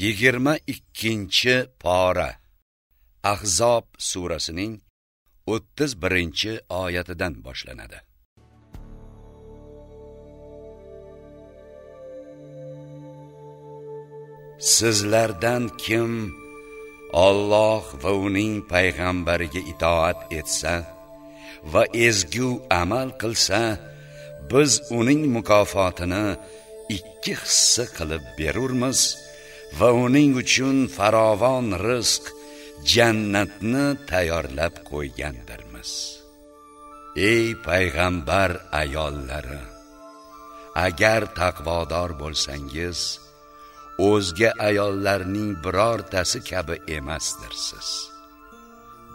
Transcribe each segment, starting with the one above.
yigirma ikkinchi pora. Ahzob surasining o'ttiz birinchi oyatidan boshlanadi. Sizlardan kim Alloh va uning payg'ambariga itoat etsa va ezgu amal qilsa biz uning mukofotini ikki hissa qilib berurmiz. Va uning uchun farovon rizq jannatni tayyorlab qo'ygandirmiz. Ey payg'ambar ayollari agar taqvodor bo'lsangiz o'zga ayollarning birortasi kabi emasdirsiz.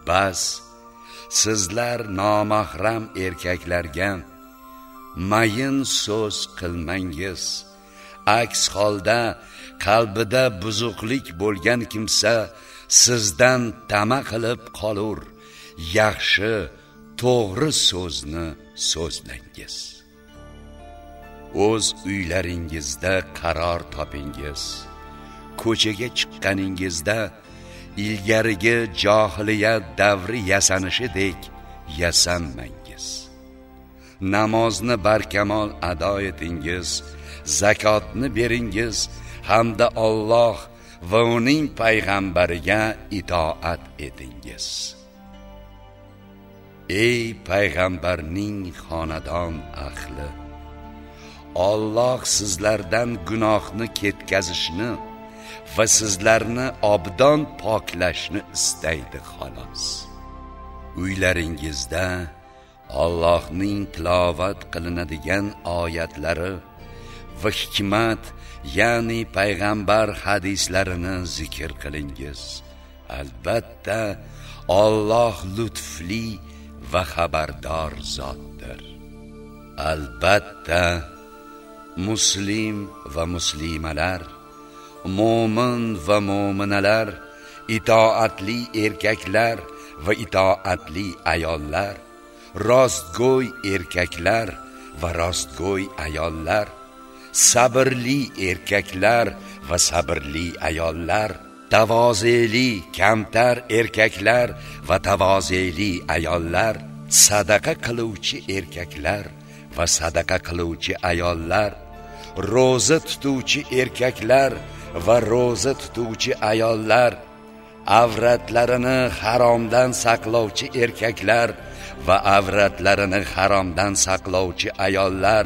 Bas sizlar nomahram erkaklarga mayin so'z qilmangiz. Aks holda qalbida buzuqlik bo'lgan kimsa sizdan tama qilib qolur. Yaxshi to'g'ri so'zni so'zlangiz. O'z uylaringizda qaror topingiz. Ko'chaga chiqqaningizda ilgarigi johiliyat davri yasanishidek yasanmangiz. Namozni barkamol ado etingiz zakotni beringiz hamda Alloh va uning payg'ambariga itoat etingiz. Ey payg'ambarning xonadon ahli Alloh sizlardan gunohni ketkazishni va sizlarni obdon poklashni istaydi xolos. Uylaringizda Allohning tilovat qilinadigan oyatlari va hikmat ya'ni payg'ambar hadislarini zikr qilingiz. Albatta Alloh lutfli va xabardor zotdir. Albatta muslim va muslimalar mo'min va mo'minalar itoatli erkaklar va itoatli ayollar rostgo'y erkaklar va rostgo'y ayollar sabrli erkaklar va sabrli ayollar tavozeli kamtar erkaklar va tavozeli ayollar sadaqa qiluvchi erkaklar va sadaqa qiluvchi ayollar ro'za tutuvchi erkaklar va ro'za tutuvchi ayollar avratlarini haromdan saqlovchi erkaklar va avratlarini haromdan saqlovchi ayollar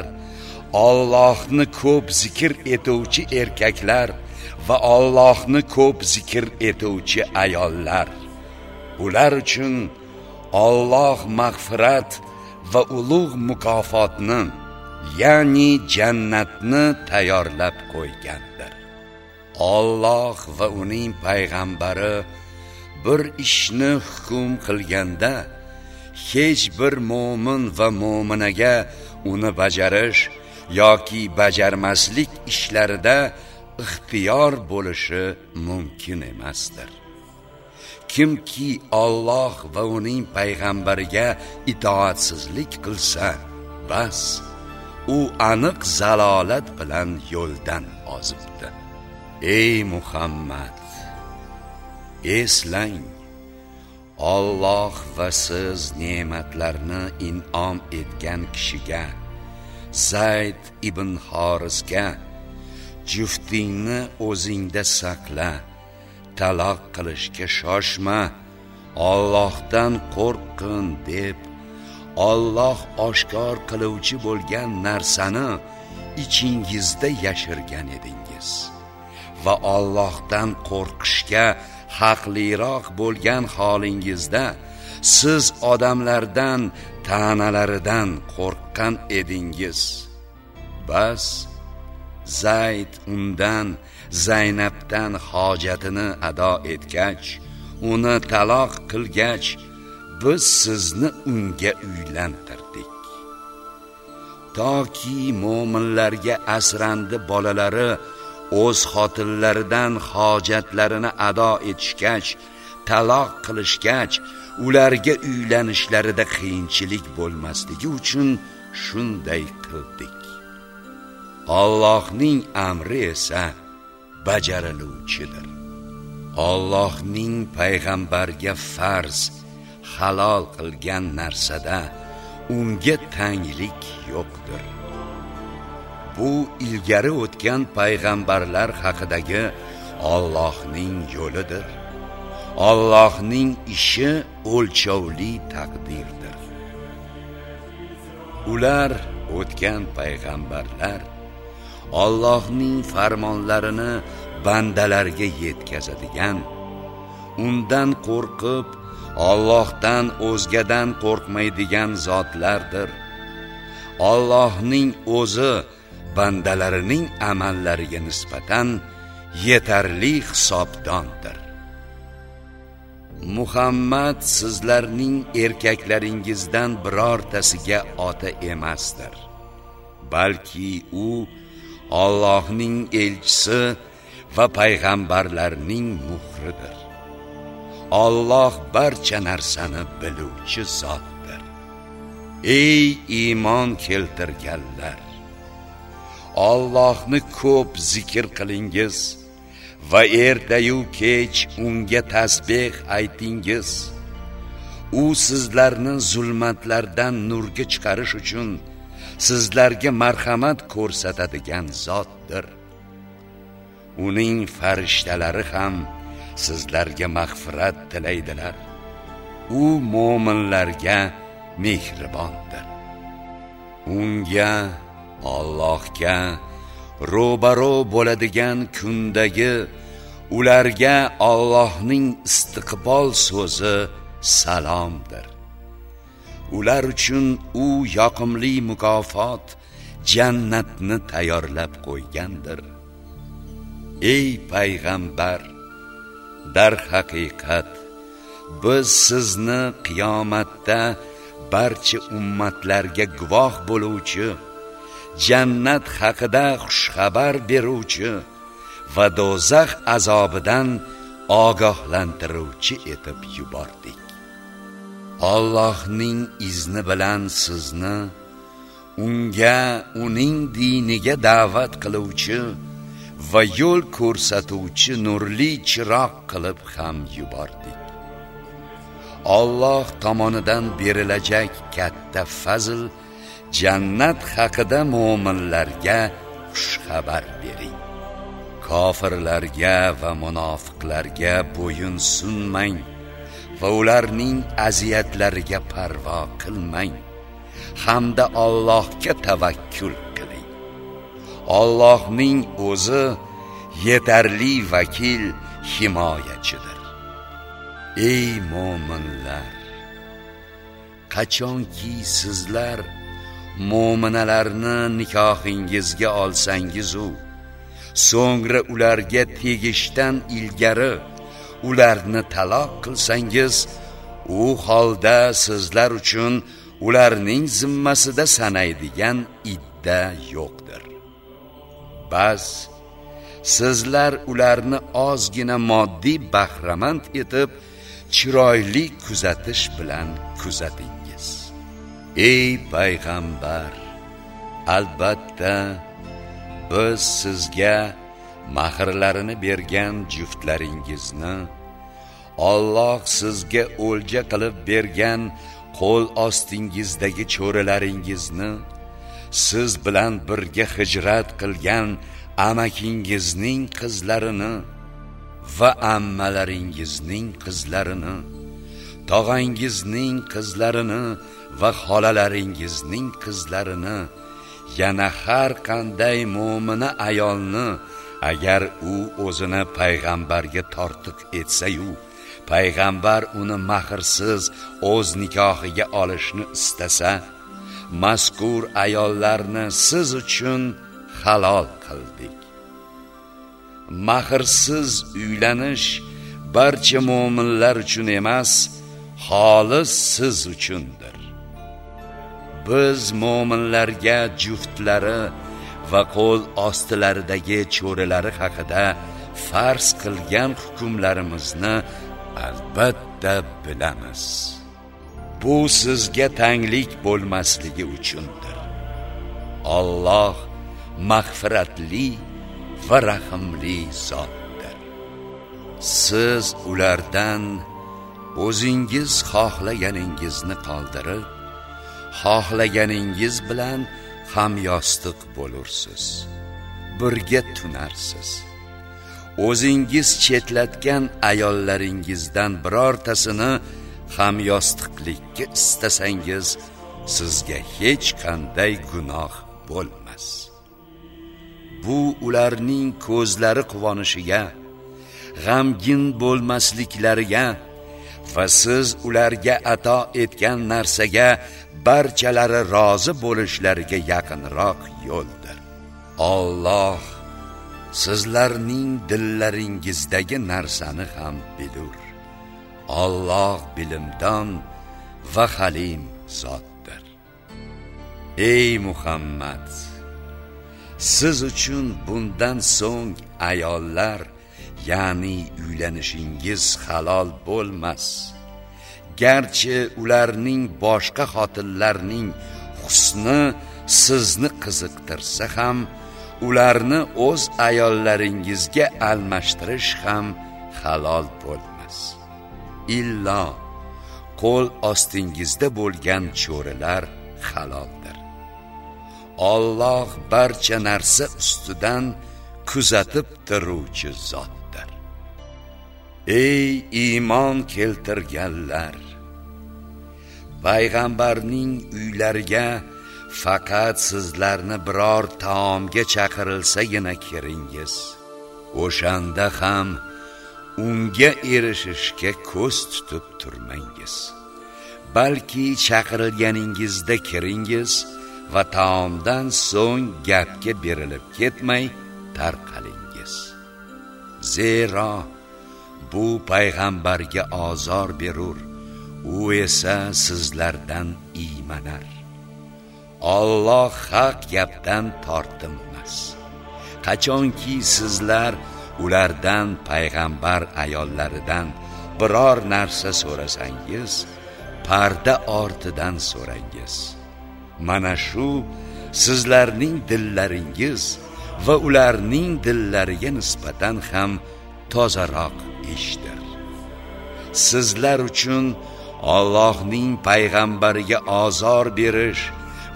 Allohni ko'p zikr etuvchi erkaklar va Allohni ko'p zikr etuvchi ayollar. Ular uchun Alloh mag'firat va ulug' mukofotni ya'ni jannatni tayyorlab qo'ygandir. Alloh va uning payg'ambari bir ishni hukm qilganda hech bir mo'min va mo'minaga uni bajarish yoki bajarmaslik ishlarida ixtiyor bo'lishi mumkin emasdir. Kimki Alloh va uning payg'ambariga itoatsizlik qilsa bas u aniq zalolat bilan yo'ldan ozibdi. Ey muhammad eslang Alloh va siz ne'matlarni in'om etgan kishiga Zayd ibn Horisga juftingni o'zingda saqla taloq qilishga shoshma Allohdan qo'rqin deb Alloh oshkor qiluvchi bo'lgan narsani ichingizda yashirgan edingiz. Va Allohdan qo'rqishga haqliroq bo'lgan holingizda siz odamlardan ta'nalaridan qo'rqqan edingiz. Bas zayd undan zaynabdan hojatini ado etgach uni taloq qilgach biz sizni unga uylantirdik. Toki mo'minlarga asrandi bolalari o'z xotinlaridan hojatlarini ado etishgach taloq qilishgach ularga uylanishlarida qiyinchilik bo'lmasligi uchun shunday qildik. Allohning amri esa bajariluvchidir. Allohning payg'ambarga farz halol qilgan narsada unga tanglik yo'qdir. Bu ilgari o'tgan payg'ambarlar haqidagi Allohning yo'lidir. Allohning ishi o'lchovli taqdirdir. Ular o'tgan payg'ambarlar Allohning farmonlarini bandalarga yetkazadigan undan qo'rqib Allohdan o'zgadan qo'rqmaydigan zotlardir. Allohning o'zi bandalarining amallariga nisbatan yetarli hisobdondir. Muhammad sizlarning erkaklaringizdan birortasiga ota emasdir. Balki u Allohning elchisi va payg'ambarlarning muhridir. Alloh barcha narsani biluvchi zotdir. Ey iymon keltirganlar! Allohni ko'p zikr qilingiz va ertayu kech unga tasbeh aytingiz. U sizlarni zulmatlardan nurga chiqarish uchun sizlarga marhamat ko'rsatadigan zotdir. Uning farishtalari ham sizlarga mag'firat tilaydilar. U mo'minlarga mehribondir. Unga Allohga ro'baro bo'ladigan kundagi ularga Allohning istiqbol so'zi salomdir. Ular uchun u yoqimli mukofot jannatni tayyorlab qo'ygandir. Ey payg'ambar dar haqiqat biz sizni qiyomatda barcha ummatlarga guvoh bo'luvchi jannat haqida xushxabar beruvchi va do'zax azobidan ogohlantiruvchi etib yubordik. Allohning izni bilan sizni unga uning diniga da'vat qiluvchi va yo'l ko'rsatuvchi nurli chiroq qilib ham yubordik. Alloh tomonidan berilajak katta fazl jannat haqida mu'minlarga xushxabar bering. Kofirlarga va munofiqlarga bo'yin sunmang va ularning aziyatlariga parvo qilmang. Hamda Allohga tavakkul qiling. Allohning o'zi yetarli vakil himoyachidir. Ey mu'minlar qachonki sizlar mo'minalarni nikohingizga olsangiz u so'ngra ularga tegishdan ilgari ularni taloq qilsangiz u holda sizlar uchun ularning zimmasida sanaydigan idda yo'qdir bas sizlar ularni ozgina moddiy bahramand etib chiroyli kuzatish bilan kuzating. Ey payg'ambar albatta biz sizga mahrlarini bergan juftlaringizni Alloh sizga o'lja qilib bergan qo'l ostingizdagi cho'ralaringizni siz bilan birga hijrat qilgan amakingizning qizlarini va ammalaringizning qizlarini tog'angizning qizlarini va xolalaringizning qizlarini yana har qanday mo'mina ayolni agar u o'zini payg'ambarga tortiq etsa-yu payg'ambar uni mahrsiz o'z nikohiga olishni istasa mazkur ayollarni siz uchun halol qildik. Mahrsiz uylanish barcha mo'minlar uchun emas xolis siz uchundir. Biz mo'minlarga juftlari va qo'l ostilaridagi cho'rilari haqida farz qilgan hukmlarimizni albatta bilamiz. Bu sizga tanglik bo'lmasligi uchundir. Alloh mag'firatli va rahimli zotdir. Siz ulardan o'zingiz xohlaganingizni qoldirib xohlaganingiz bilan hamyostiq bo'lursiz. Birga tunarsiz. O'zingiz chetlatgan ayollaringizdan birortasini hamyostiqlikka istasangiz sizga hech qanday gunoh bo'lmas. Bu ularning ko'zlari quvonishiga g'amgin bo'lmasliklariga va siz ularga ato etgan narsaga barchalari rozi bo'lishlariga yaqinroq yo'ldir. Alloh sizlarning dillaringizdagi narsani ham bilur. Alloh bilimdon va halim zotdir. Ey muhammad siz uchun bundan so'ng ayollar ya'ni uylanishingiz halol bo'lmas. Garchi ularning boshqa xotinlarning husni sizni qiziqtirsa ham ularni o'z ayollaringizga almashtirish ham halol bo'lmas. Illo qo'l ostingizda bo'lgan cho'rilar haloldir. Alloh barcha narsa ustidan kuzatib turuvchi zotdir ey iymon keltirganlar payg'ambarning uylariga faqat sizlarni biror taomga chaqirilsagina kiringiz. O'shanda ham unga erishishga ko'z tutib turmangiz. Balki chaqirilganingizda kiringiz va taomdan so'ng gapga berilib ketmay tarqalingiz. Zero bu payg'ambarga ozor berur. U esa sizlardan iymanar. Alloh haq gapdan tortinmas. Qachonki sizlar ulardan payg'ambar ayollaridan biror narsa so'rasangiz parda ortidan so'rangiz. Mana shu sizlarning dillaringiz va ularning dillariga nisbatan ham tozaroq ishdir. Sizlar uchun Allohning payg'ambariga ozor berish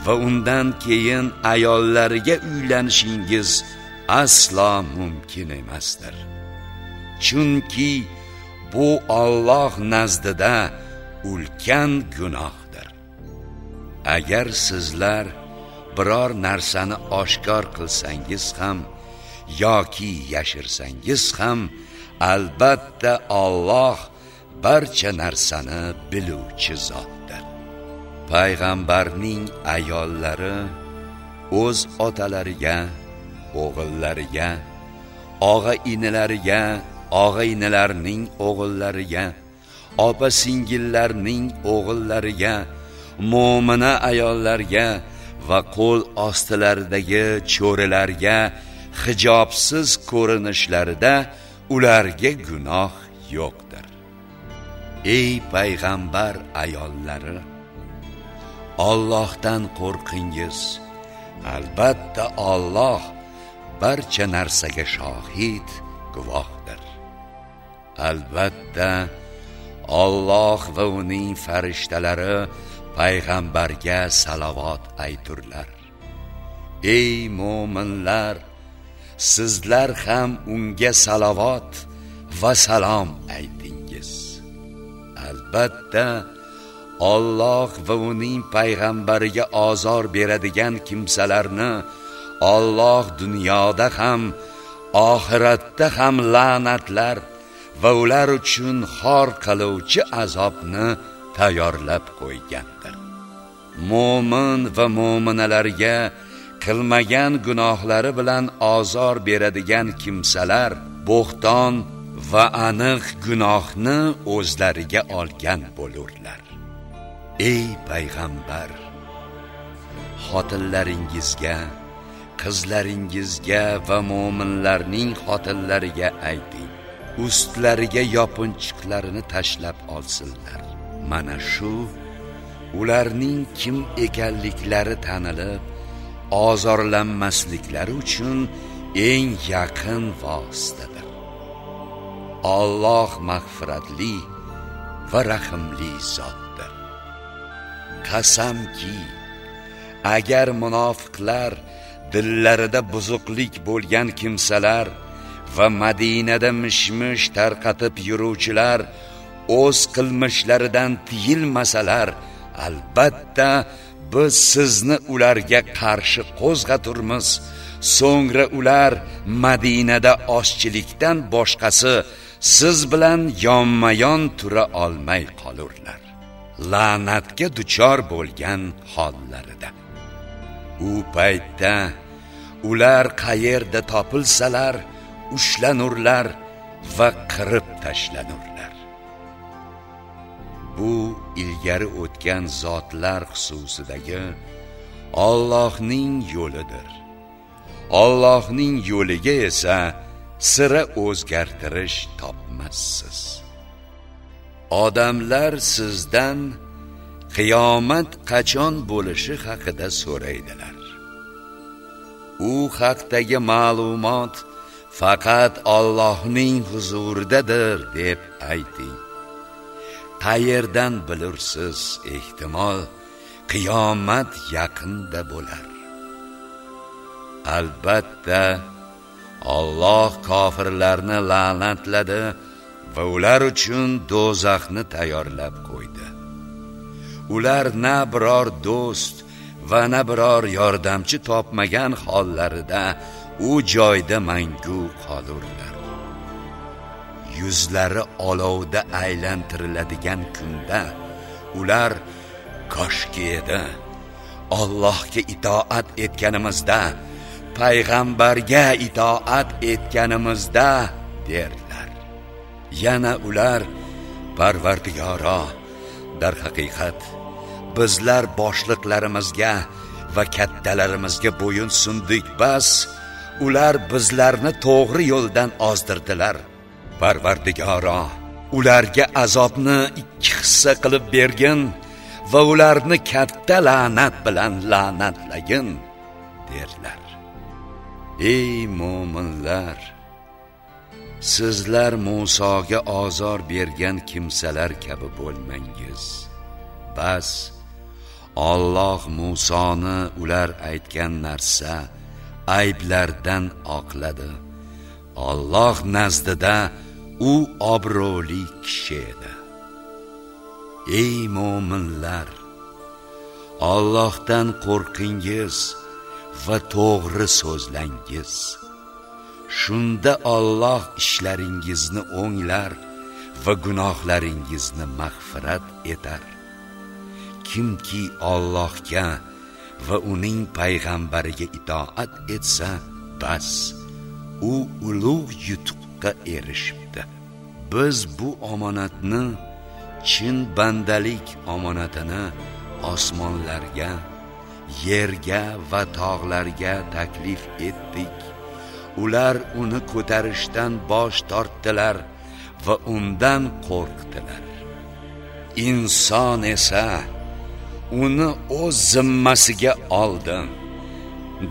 va undan keyin ayollariga uylanishingiz aslo mumkin emasdir. Chunki bu Alloh nazdida ulkan gunohdir. Agar sizlar biror narsani oshkor qilsangiz ham yoki yashirsangiz ham albatta Alloh barcha narsani biluvchi zotdir. Payg'ambarning ayollari o'z otalariga o'g'illariga og'a inilariga og'a inilarning o'g'illariga opa singillarning o'g'illariga mo'mina ayollarga va qo'l ostilaridagi cho'rilarga hijobsiz ko'rinishlarida ularga gunoh yo'qdir. Ey payg'ambar ayollari Allohdan qo'rqingiz. Albatta Alloh barcha narsaga shohid guvohdir. Albatta Alloh va uning farishtalari payg'ambarga salovat ayturlar. Ey mo'minlar sizlar ham unga salovat va salom aytingiz albatta Alloh va uning payg'ambariga ozor beradigan kimsalarni Alloh dunyoda ham oxiratda ham la'natlar va ular uchun xor qiluvchi azobni tayyorlab qo'ygandir. Mo'min va mo'minalarga qilmagan gunohlari bilan ozor beradigan kimsalar bo'xton va aniq gunohni o'zlariga olgan bo'lurlar. Ey payg'ambar xotinlaringizga qizlaringizga va mo'minlarning xotinlariga ayting ustlariga yopinchiqlarini tashlab olsinlar. Mana shu ularning kim ekanliklari tanilib ozorlanmasliklari uchun eng yaqin vositadir. Alloh mag'firatli va rahimli zotdir. Qasamki agar munofiqlar dillarida buzuqlik bo'lgan kimsalar va madinada mishmish tarqatib yuruvchilar o'z qilmishlaridan tiyilmasalar albatta biz sizni ularga qarshi qo'zg'aturmiz so'ngra ular madinada oshchilikdan boshqasi siz bilan yonma yon tura olmay qolurlar. La'natga duchor bo'lgan hollarida. U paytda ular qayerda topilsalar ushlanurlar va qirib tashlanurlar. Bu ilgari o'tgan zotlar xususidagi Allohning yo'lidir. Allohning yo'liga esa sira o'zgartirish topmassiz. Odamlar sizdan qiyomat qachon bo'lishi haqida so'raydilar. U haqdagi ma'lumot faqat Allohning huzuridadir deb ayting. Qayerdan bilursiz ehtimol qiyomat yaqinda bo'lar. Albatta Alloh kofirlarni la'natladi va ular uchun do'zaxni tayyorlab qo'ydi. Ular na biror do'st va na biror yordamchi topmagan hollarida u joyda mangu qolurlar yuzlari olovda aylantiriladigan kunda ular koshki edi Allohga itoat etganimizda payg'ambarga itoat etganimizda derlar. Yana ular parvardigoro haqiqat bizlar boshliqlarimizga va kattalarimizga bo'yin sundik bas ular bizlarni to'g'ri yo'ldan ozdirdilar. Parvardigoro ularga azobni ikki hissa qilib bergin va ularni katta la'nat bilan la'natlagin derlar. Ey mo'minlar sizlar Musoga ozor bergan kimsalar kabi bo'lmangiz. Bas Alloh Musoni ular aytgan narsa ayblardan oqladi. Alloh nazdida u obro'li kishi edi ey mo'minlar Allohdan qo'rqingiz va to'g'ri so'zlangiz. Shunda Alloh ishlaringizni o'nglar va gunohlaringizni mag'firat etar. Kimki Allohga va uning payg'ambariga itoat etsa bas u ulug' yutuqqa erishibdi. Biz bu omonatni chin bandalik omonatini osmonlarga yerga va tog'larga taklif etdik. Ular uni ko'tarishdan bosh tortdilar va undan qo'rqdilar. Inson esa uni o'z zimmasiga oldi.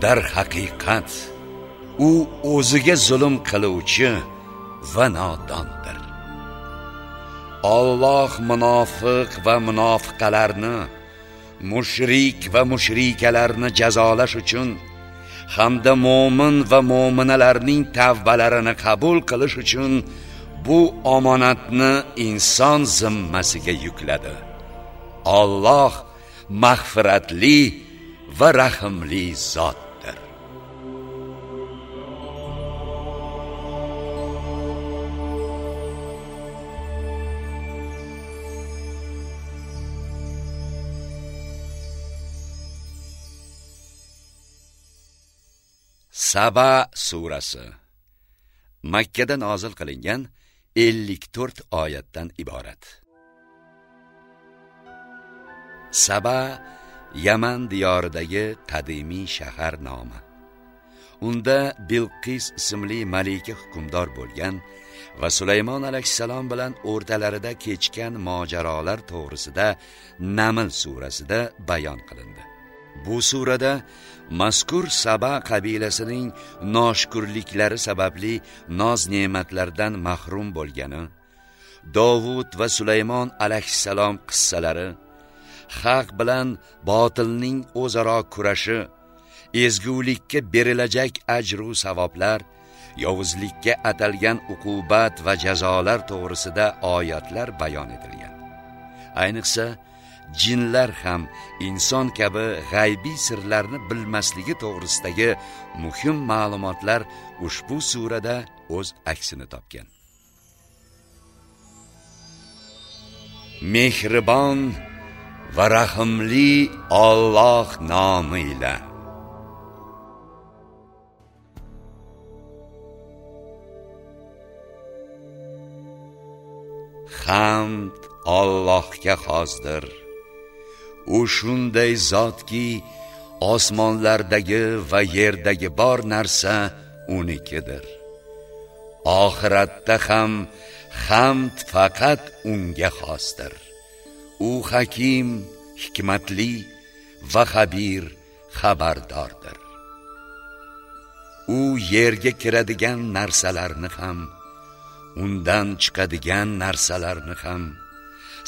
Dar haqiqat u o'ziga zulm qiluvchi va nodondir. Alloh munofiq va munofiqalarni mushrik va mushrikalarni jazolash uchun hamda mo'min va mo'minalarning tavbalarini qabul qilish uchun bu omonatni inson zimmasiga yukladi. Alloh mag'firatli va rahimli zot. Saba surasi Makka da nozil qilingan 54 oyatdan iborat. Saba Yaman diyoridagi qadimiy shahar nomi. Unda Bilqis ismli malika hukmdor bo'lgan va Sulaymon alayhissalom bilan o'rtalarida kechgan mojarolar to'g'risida Naml surasida bayon qilindi. Bu surada mazkur saba qabilasining noshukurliklari sababli noz ne'matlardan mahrum bo'lgani dovud va sulaymon alayhissalom qissalari haq bilan botilning o'zaro kurashi ezgulikka berilajak ajru savoblar yovuzlikka atalgan uqubat va jazolar to'g'risida oyatlar bayon etilgan. Ayniqsa jinlar ham inson kabi g'aybiy sirlarni bilmasligi to'g'risidagi muhim ma'lumotlar ushbu surada o'z aksini topgan. Mehribon va rahimli Alloh nomi bilan hamd Allohga xosdir u shunday zotki osmonlardagi va yerdagi bor narsa unikidir. Oxiratda ham hamd faqat unga xosdir. U hakim hikmatli va xabir xabardordir. U yerga kiradigan narsalarni ham undan chiqadigan narsalarni ham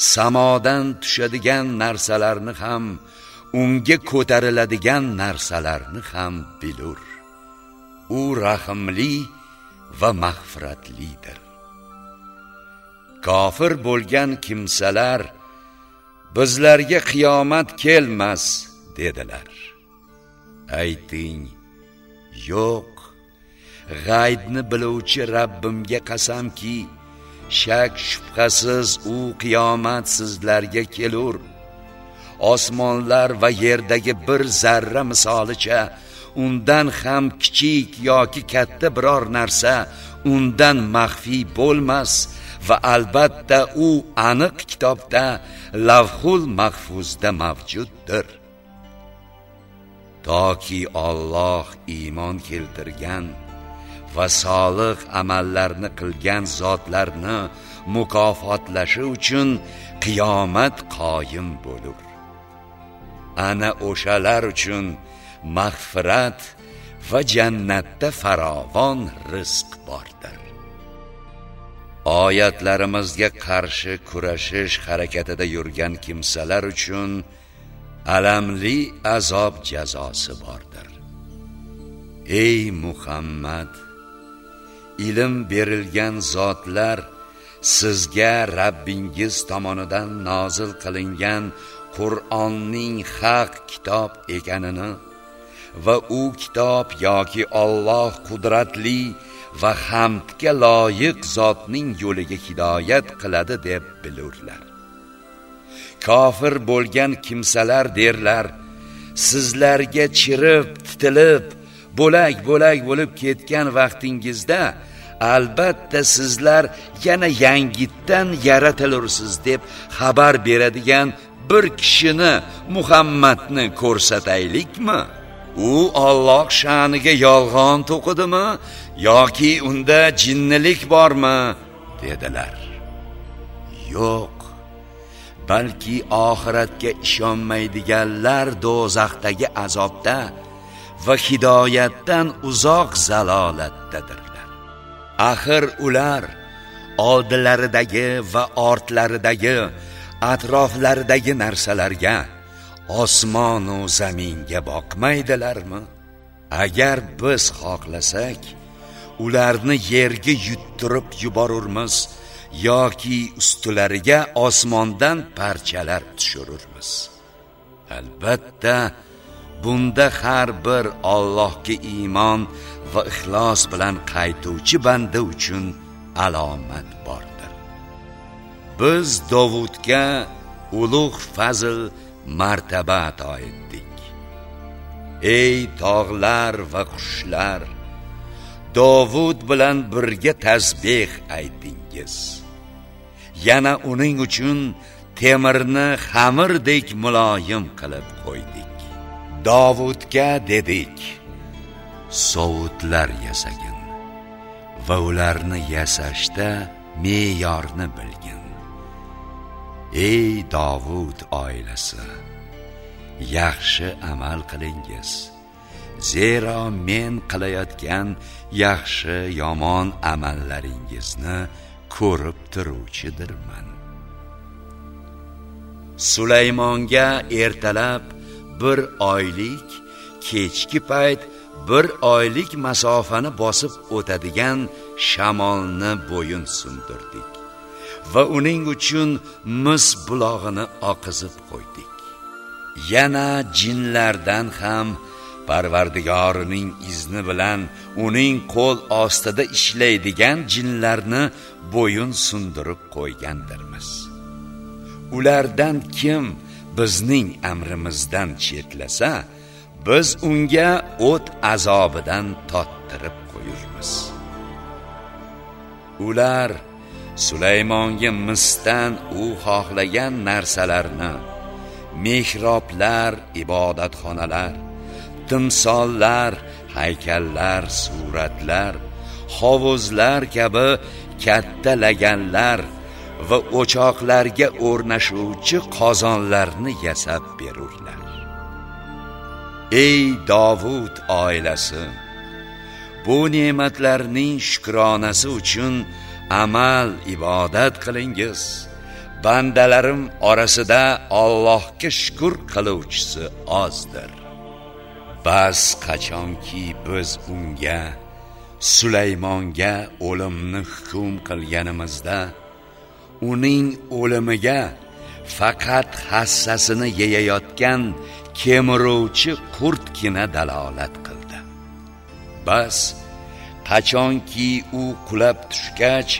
samodan tushadigan narsalarni ham unga ko'tariladigan narsalarni ham bilur. U rahimli va mag'firatlidir. Kofir bo'lgan kimsalar bizlarga qiyomat kelmas dedilar. Ayting yo'q. G'aybni biluvchi Rabbimga qasamki shak shubhasiz u qiyomat sizlarga kelur. Osmonlar va yerdagi bir zarra misolicha undan ham kichik yoki katta biror narsa undan maxfiy bo'lmas va albatta u aniq kitobda lavhul mahfuzda mavjuddir. Toki Alloh iymon keltirgan va solih amallarni qilgan zotlarni mukofotlashi uchun qiyomat qoyim bo'lur. Ana o'shalar uchun mag'firat va jannatda farovon rizq bordir. Oyatlarimizga qarshi kurashish harakatida yurgan kimsalar uchun alamli azob jazosi bordir. Ey muhammad! Ilm berilgan zotlar sizga Rabbingiz tomonidan nozil qilingan Qur'onning haq kitob ekanini va u kitob yoki Alloh qudratli va hamdga loyiq zotning yo'liga hidoyat qiladi deb bilurlar. Kofir bo'lgan kimsalar derlar: Sizlarga chirib, titilib, bo'lak-bo'lak bo'lib ketgan vaqtingizda albatta sizlar yana yangitdan yaratilursiz deb xabar beradigan bir kishini Muhammadni ko'rsataylikmi? U Alloh sha'niga yolg'on to'qidimi yoki unda jinnilik bormi? dedilar. Yo'q. Balki oxiratga ishonmaydiganlar do'zaxdagi azobda va hidoyatdan uzoq zalolatdadir Axir ular oldilaridagi va ortlaridagi atroflaridagi narsalarga osmonu zaminga boqmaydilarmi? Agar biz xohlasak, ularni yerga yuttirib yuborurmiz yoki ustilariga osmondan parchalar tushirurmiz. Albatta, bunda har bir Allohga iymon va ixlos bilan qaytuvchi banda uchun alomat bordir. Biz Dovudga ulug' fazl martaba ato etdik. Ey tog'lar va qushlar, Dovud bilan birga tasbih aytingiz. Yana uning uchun temirni xamirdek muloyim qilib qo'ydik. Davudga dedik sovutlar yasagin va ularni yasashda me'yorni bilgin. Ey Davud oilasi yaxshi amal qilingiz. Zero men qilayotgan yaxshi yomon amallaringizni ko'rib turuvchidirman. Sulaymonga ertalab bir oylik kechki payt bir oylik masofani bosib o'tadigan shamolni bo'yin sundirdik va uning uchun mis bulog'ini oqizib qo'ydik. Yana jinlardan ham parvardigorining izni bilan uning qo'l ostida ishlaydigan jinlarni bo'yin sundirib qo'ygandirmiz. Ulardan kim bizning amrimizdan chetlasa biz unga o't azobidan tottirib qo'yurmiz. Ular sulaymonga misdan u xohlagan narsalarni mehroblar ibodatxonalar timsollar haykallar suratlar hovuzlar kabi katta laganlar va o'choqlarga o'rnashuvchi qozonlarni yasab berurlar. Ey dovud oilasi bu ne'matlarning shukronasi uchun amal ibodat qilingiz. Bandalarim orasida Allohga shukr qiluvchisi ozdir. Bas qachonki biz unga Sulaymonga o'limni hukm qilganimizda uning o'limiga faqat hassasini yeyayotgan kemiruvchi qurtgina dalolat qildi. Bas qachonki u qulab tushgach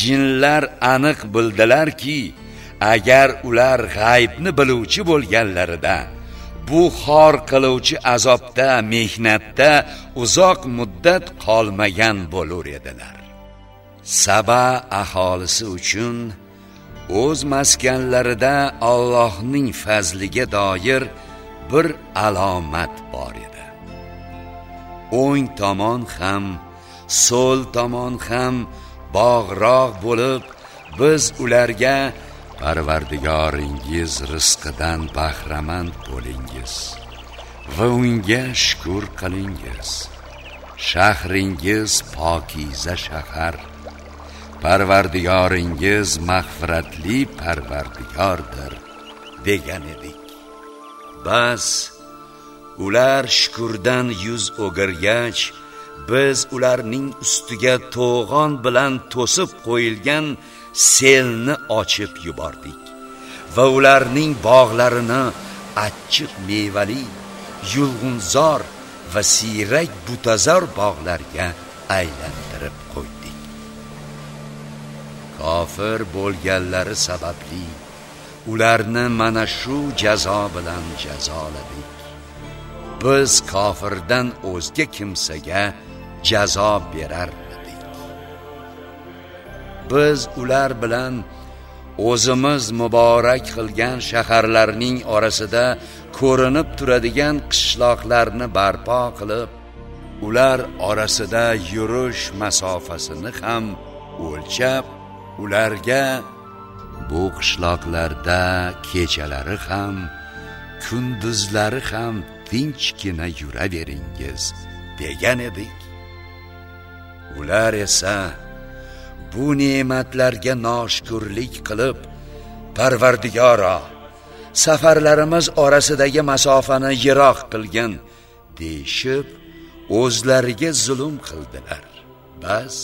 jinlar aniq bildilarki agar ular g'aybni biluvchi bo'lganlarida bu xor qiluvchi azobda mehnatda uzoq muddat qolmagan bo'lar edilar. Saba aholisi uchun o'z maskanlarida Allohning fazliga doir bir alomat bor edi. O'ng tomon ham so'l tomon ham bog'roq bo'lib biz ularga parvardigoringiz rizqidan bahramand bo'lingiz va unga shukr qilingiz. Shahringiz pokiza shahar. Parvardigoringiz mag'firatli parvardigordir degan edik. Bas ular shukurdan yuz o'girgach biz ularning ustiga to'g'on bilan to'sib qo'yilgan selni ochib yubordik va ularning bog'larini achchiq mevali yulg'unzor va siyrak butazor bog'larga aylantirib qo'ydik. Kofir bo'lganlari sababli ularni mana shu jazo bilan jazoladik. Biz kofirdan o'zga kimsaga jazo berar biz ular bilan o'zimiz muborak qilgan shaharlarning orasida ko'rinib turadigan qishloqlarni barpo qilib ular orasida yurish masofasini ham o'lchab ularga bu qishloqlarda kechalari ham kunduzlari ham tinchgina yuraveringiz degan edik. Ular esa bu ne'matlarga noshukurlik qilib parvardigoro safarlarimiz orasidagi masofani yiroq qilgin deyishib o'zlariga zulm qildilar. Bas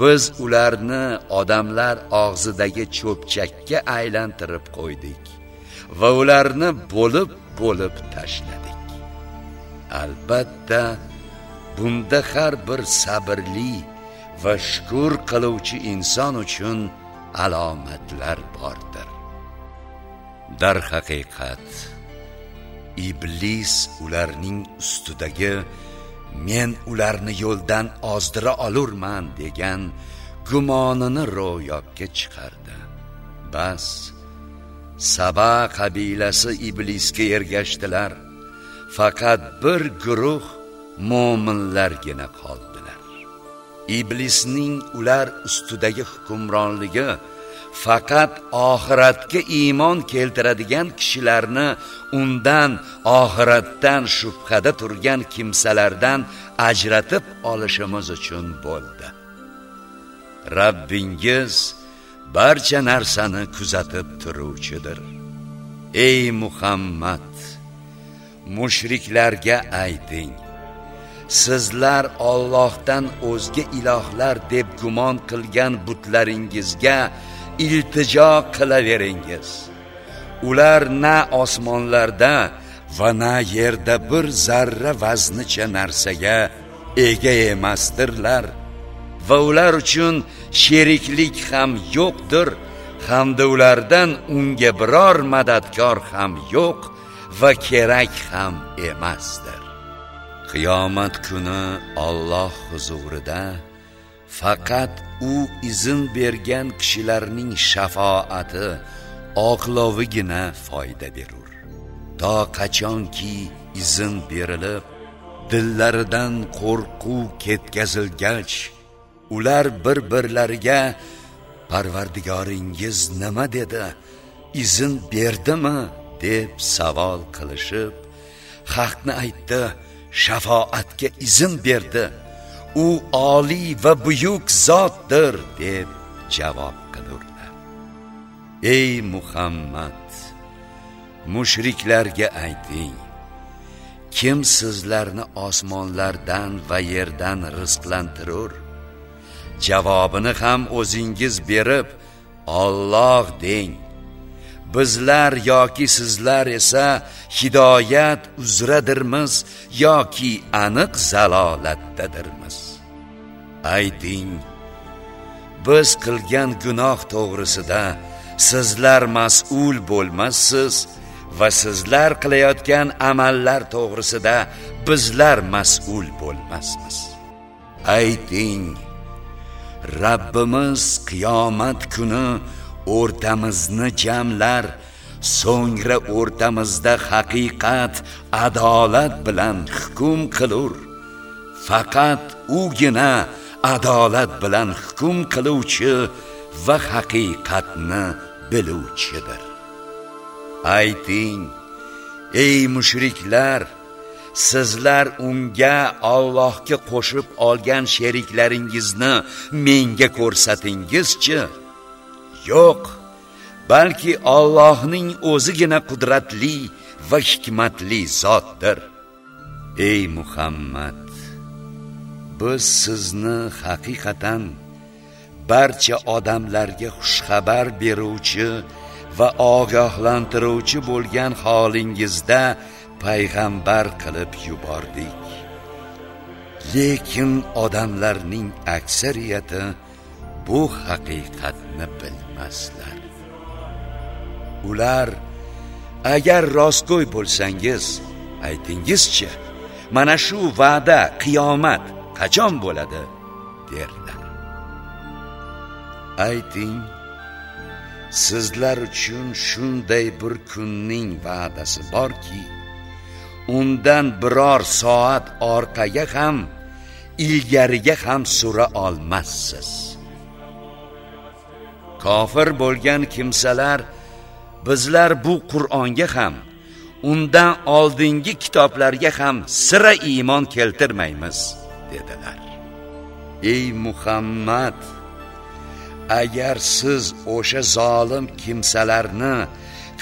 biz ularni odamlar og'zidagi cho'pchakka aylantirib qo'ydik va ularni bo'lib bo'lib tashladik. Albatta bunda har bir sabrli va shukr qiluvchi inson uchun alomatlar bordir. Darhaqiqat iblis ularning ustidagi men ularni yo'ldan ozdira olurman degan gumonini ro'yobga chiqardi. Bas saba qabilasi iblisga ergashdilar. Faqat bir guruh mo'minlargina qoldilar. Iblisning ular ustidagi hukmronligi faqat oxiratga iymon keltiradigan kishilarni undan oxiratdan shubhada turgan kimsalardan ajratib olishimiz uchun bo'ldi. Rabbingiz barcha narsani kuzatib turuvchidir. Ey muhammad mushriklarga ayting. Sizlar Allohdan o'zga ilohlar deb gumon qilgan butlaringizga iltijo qilaveringiz ular na osmonlarda va na yerda bir zarra vaznicha narsaga ega emasdirlar. Va ular uchun sheriklik ham yo'qdir hamda ulardan unga biror madadkor ham yo'q va kerak ham emasdir. Qiyomat kuni Alloh huzurida faqat u izn bergan kishilarning shafoati oqlovigina foyda berur. To qachonki izn berilib dillaridan qo'rquv ketkazilgach ular bir birlariga parvardigoringiz nima dedi? Izn berdimi? deb savol qilishib haqni aytdi shafoatga izn berdi. U oliy va buyuk zotdir deb javob qilurlar ey muhammad mushriklarga ayting kim sizlarni osmonlardan va yerdan rizqlantirur? Javobini ham o'zingiz berib Alloh deng. Bizlar yoki sizlar esa hidoyat uzradirmiz yoki aniq zalolatdadirmiz. Ayting biz qilgan gunoh to'g'risida sizlar mas'ul bo'lmassiz va sizlar qilayotgan amallar to'g'risida bizlar mas'ul bo'lmasmiz. Ayting Rabbimiz qiyomat kuni o'rtamizni jamlar so'ngra o'rtamizda haqiqat adolat bilan hukm qilur. Faqat ugina adolat bilan hukm qiluvchi va haqiqatni biluvchidir. Ayting ey mushriklar sizlar unga Allohga qo'shib olgan sheriklaringizni menga ko'rsatingizchi? Yo'q balki Allohning o'zigina qudratli va hikmatli zotdir. Ey muhammad! Biz sizni haqiqatan barcha odamlarga xushxabar beruvchi va ogohlantiruvchi bo'lgan holingizda payg'ambar qilib yubordik. Lekin odamlarning aksariyati bu haqiqatni bilmaslar. Ular agar rostgo'y bo'lsangiz aytingizchi mana shu va'da qiyomat qachon bo'ladi? derlar ayting sizlar uchun shunday bir kunning va'dasi borki undan biror soat orqaga ham ilgariga ham sura olmassiz kofir bo'lgan kimsalar bizlar bu qur'onga ham undan oldingi kitoblarga ham sira iymon keltirmaymiz. Dedilar. Ey muhammad agar siz o'sha zolim kimsalarni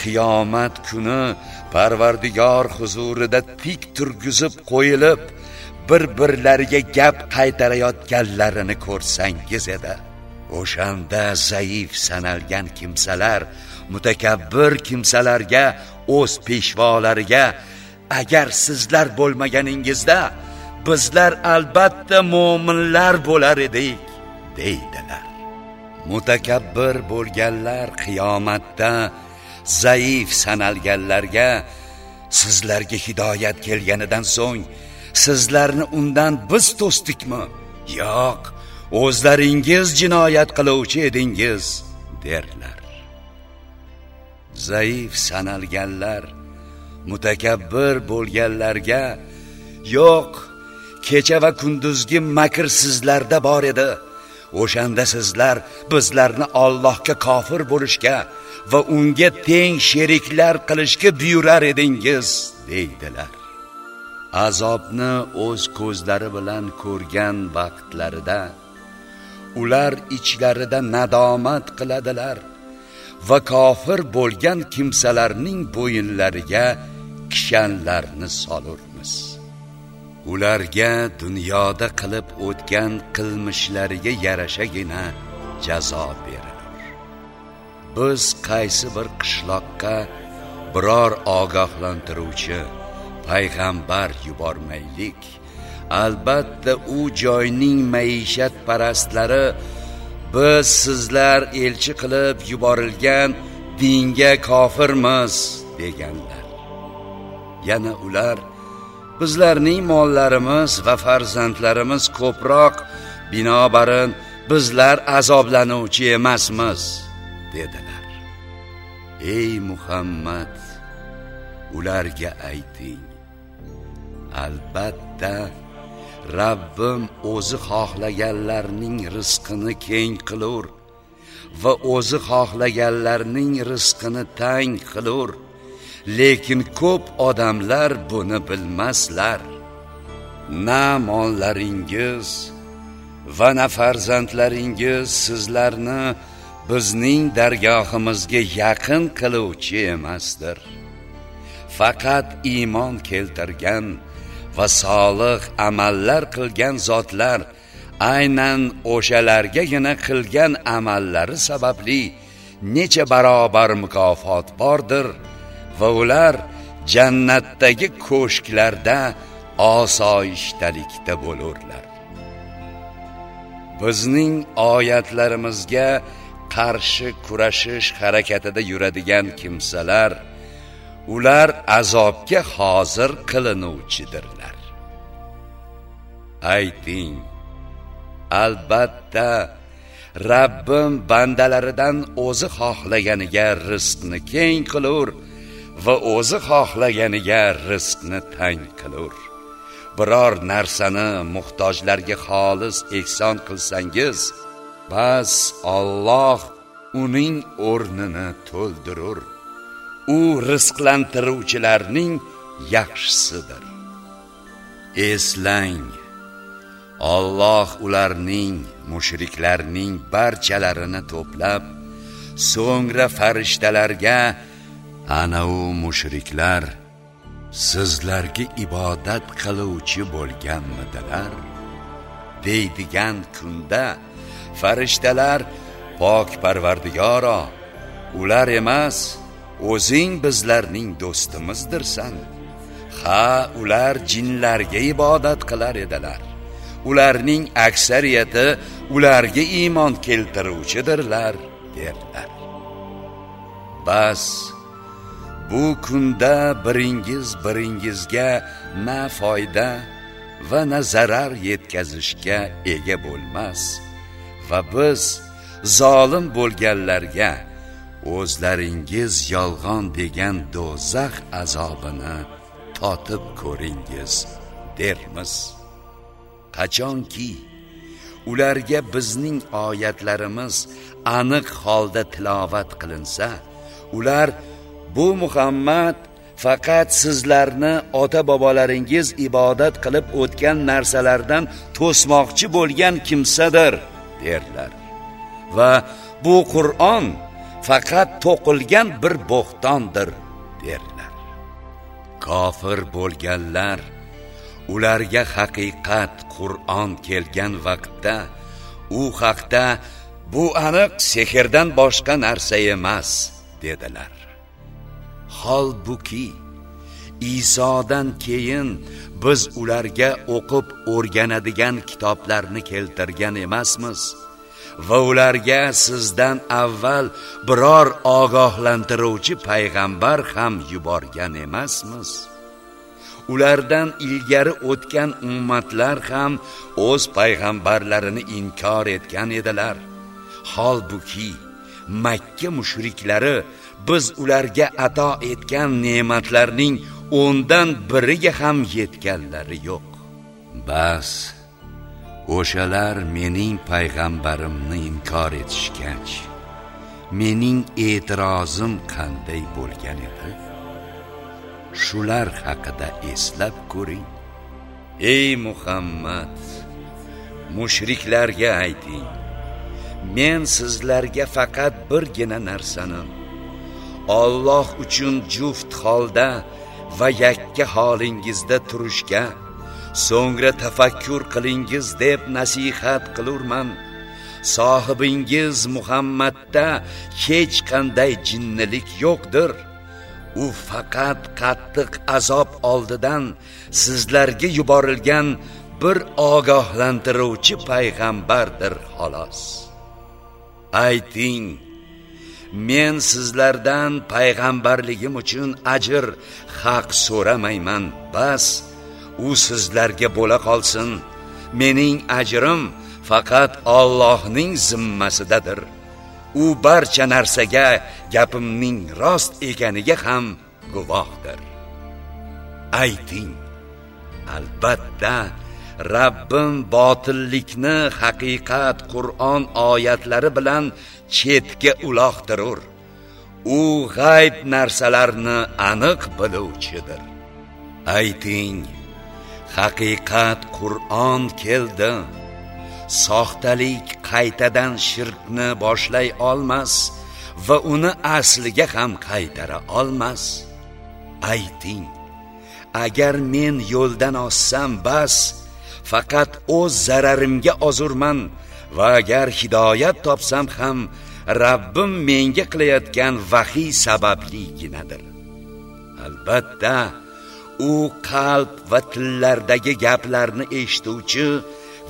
qiyomat kuni parvardigor huzurida tik turgizib qo'yilib bir birlariga gap qaytarayotganlarini ko'rsangiz edi. O'shanda zaif sanalgan kimsalar mutakabbir kimsalarga o'z peshvolariga agar sizlar bo'lmaganingizda bizlar albatta mo'minlar bo'lar edik deydilar. Mutakabbir bo'lganlar qiyomatda zaif sanalganlarga sizlarga hidoyat kelganidan so'ng sizlarni undan biz to'sdikmi? Yo'q o'zlaringiz jinoyat qiluvchi edingiz derlar. Zaif sanalganlar mutakabbir bo'lganlarga yo'q kecha va kunduzgi makr sizlarda bor edi. O'shanda sizlar bizlarni Allohga kofir bo'lishga va unga teng sheriklar qilishga buyurar edingiz deydilar. Azobni o'z ko'zlari bilan ko'rgan vaqtlarida ular ichlarida nadomat qiladilar va kofir bo'lgan kimsalarning bo'yinlariga kishanlarni solur. Ularga dunyoda qilib o'tgan qilmishlariga yarashagina jazo berilur biz qaysi bir qishloqqa biror ogohlantiruvchi payg'ambar yubormaylik albatta u joyning maishat parastlari biz sizlar elchi qilib yuborilgan dinga kofirmiz deganlar. Yana ular bizlarning mollarimiz va farzandlarimiz ko'proq binobarin bizlar azoblanuvchi emasmiz dedilar. Ey muhammad ularga ayting albatta Rabbim o'zi xohlaganlarning rizqini keng qilur va o'zi xohlaganlarning rizqini tang qilur. Lekin ko'p odamlar buni bilmaslar. Na mollaringiz va na farzandlaringiz sizlarni bizning dargohimizga yaqin qiluvchi emasdir. Faqat iymon keltirgan va solih amallar qilgan zotlar aynan o'shalargagina qilgan amallari sababli necha barobar mukofot bordir va ular jannatdagi ko'shklarda osoyishtalikda bo'lurlar. Bizning oyatlarimizga qarshi kurashish harakatida yuradigan kimsalar ular azobga hozir qilinuvchidirlar. Ayting albatta Rabbim bandalaridan o'zi xohlaganiga rizqni keng qilur va o'zi xohlaganiga rizqni tang qilur. Biror narsani muhtojlarga xolis ehson qilsangiz bas Alloh uning o'rnini to'ldirur. U rizqlantiruvchilarning yaxshisidir. Eslang. Alloh ularning mushriklarning barchalarini to'plab so'ngra farishtalarga ana u mushriklar sizlarga ibodat qiluvchi bo'lganmidilar? Deydigan kunda farishtalar pok parvardigoro ular emas o'zing bizlarning do'stimizdirsan. Ha ular jinlarga ibodat qilar edilar. Ularning aksariyati ularga iymon keltiruvchidirlar derlar bas bu kunda biringiz biringizga na foyda va na zarar yetkazishga ega bo'lmas va biz zolim bo'lganlarga o'zlaringiz yolg'on degan do'zax azobini totib ko'ringiz dermiz. Qachonki ularga bizning oyatlarimiz aniq holda tilovat qilinsa ular bu muhammad faqat sizlarni ota bobolaringiz ibodat qilib o'tgan narsalardan to'smoqchi bo'lgan kimsadir derlar. Va bu qur'on faqat to'qilgan bir bo'xtondir derlar. Kofir bo'lganlar ularga haqiqat qur'on kelgan vaqtda u haqda bu aniq sehrdan boshqa narsa emas dedilar. Holbuki Isodan keyin biz ularga o'qib o'rganadigan kitoblarni keltirgan emasmiz va ularga sizdan avval biror ogohlantiruvchi payg'ambar ham yuborgan emasmiz. Ulardan ilgari o'tgan ummatlar ham o'z payg'ambarlarini inkor etgan edilar. Holbuki makka mushriklari biz ularga ato etgan ne'matlarning o'ndan biriga ham yetganlari yo'q. Bas o'shalar mening payg'ambarimni inkor etishgach mening e'tirozim qanday bo'lgan edi? Shular haqida eslab ko'ring. Ey muhammad mushriklarga ayting men sizlarga faqat birgina narsani Alloh uchun juft holda va yakka holingizda turishga so'ngra tafakkur qilingiz deb nasihat qilurman. Sohibingiz muhammadda hech qanday jinnilik yo'qdir. U faqat qattiq azob oldidan sizlarga yuborilgan bir ogohlantiruvchi payg'ambardir xolos. Ayting men sizlardan payg'ambarligim uchun ajr haq so'ramayman bas. U sizlarga bo'la qolsin. Mening ajrim faqat Allohning zimmasidadir. U barcha narsaga gapimning rost ekaniga ham guvohdir. Ayting albatta Rabbim botillikni haqiqat Qur'on oyatlari bilan chetga uloqtirur. U g'ayb narsalarni aniq biluvchidir. Ayting haqiqat Qur'on keldi. Soxtalik qaytadan shirkni boshlay olmas va uni asliga ham qaytara olmas. Ayting agar men yo'ldan ossam bas faqat o'z zararimga ozurman va agar hidoyat topsam ham Rabbim menga qilayotgan vahiy sababliginadir. Albatta u qalb va tillardagi gaplarni eshituvchi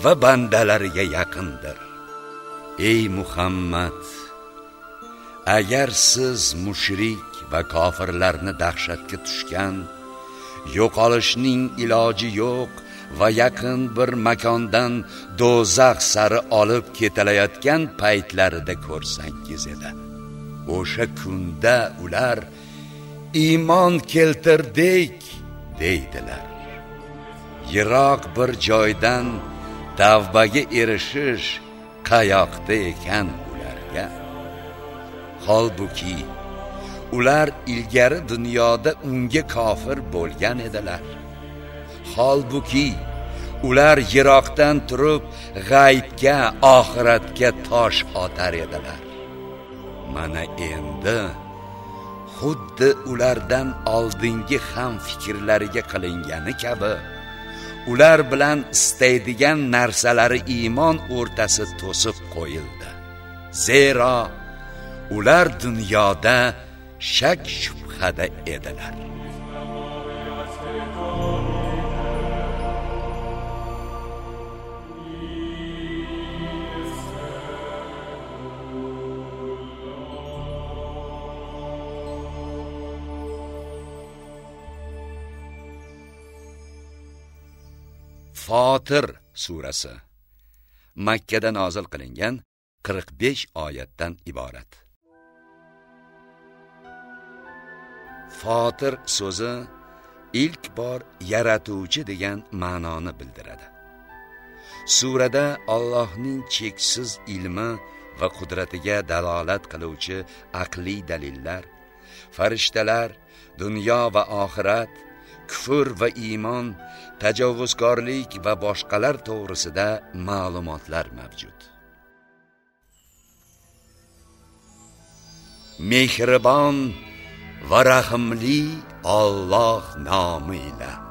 va bandalariga yaqindir. Ey muhammad agar siz mushrik va kofirlarni dahshatga tushgan yo'qolishning iloji yo'q va yaqin bir makondan do'zax sari olib ketalayotgan paytlarida ko'rsangiz edi. O'sha kunda ular iymon keltirdik deydilar. Yiroq bir joydan tavbaga erishish qayoqda ekan ularga? Holbuki ular ilgari dunyoda unga kofir bo'lgan edilar. Holbuki ular yiroqdan turib g'aybga oxiratga tosh otar edilar. Mana endi xuddi ulardan oldingi ham fikrlariga qilingani kabi ular bilan istaydigan narsalari iymon o'rtasi to'sib qo'yildi. Zero ular dunyoda shak shubhada edilar. Fotir surasi Makka da nozil qilingan 45 oyatdan iborat. Fotir so'zi ilk bor yaratuvchi degan ma'noni bildiradi. Surada Allohning cheksiz ilmi va qudratiga dalolat qiluvchi aqliy dalillar, farishtalar, dunyo va oxirat kufr va iymon tajovuzkorlik va boshqalar to'g'risida ma'lumotlar mavjud. Mehribon va rahimli Alloh nomi bilan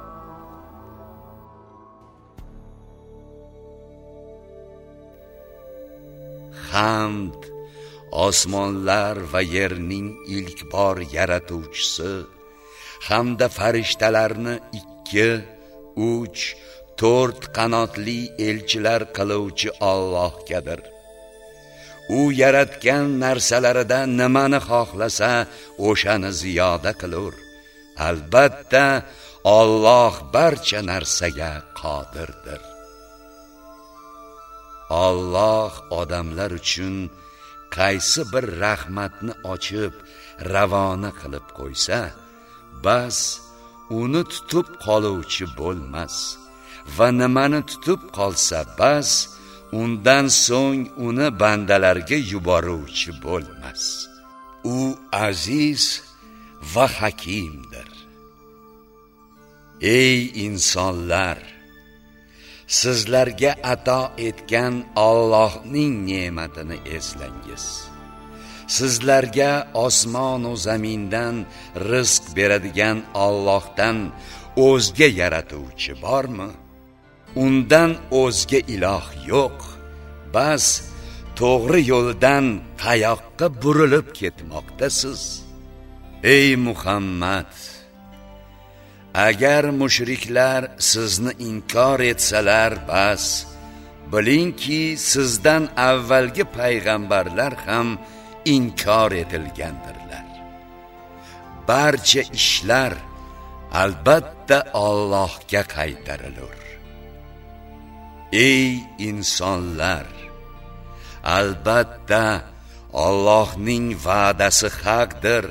hamd osmonlar va yerning ilk bor yaratuvchisi hamda farishtalarni ikki uch to'rt qanotli elchilar qiluvchi Allohgadir. U yaratgan narsalarida nimani xohlasa o'shani ziyoda qilur. Albatta Alloh barcha narsaga qodirdir. Alloh odamlar uchun qaysi bir rahmatni ochib ravona qilib qo'ysa bas uni tutib qoluvchi bo'lmas. Va nimani tutib qolsa bas undan so'ng uni bandalarga yuboruvchi bo'lmas. U aziz va hakimdir. Ey insonlar sizlarga ato etgan Allohning ne'matini eslangiz sizlarga osmon va zamindan rizq beradigan Allohdan o'zga yaratuvchi bormi? Undan o'zga iloh yo'q. Bas to'g'ri yo'ldan qayoqqa burilib ketmoqdasiz. Ey muhammad agar mushriklar sizni inkor etsalar bas bilingki sizdan avvalgi payg'ambarlar ham inkor etilgandirlar. Barcha ishlar albatta Allohga qaytarilur. Ey insonlar albatta Allohning va'dasi haqdir.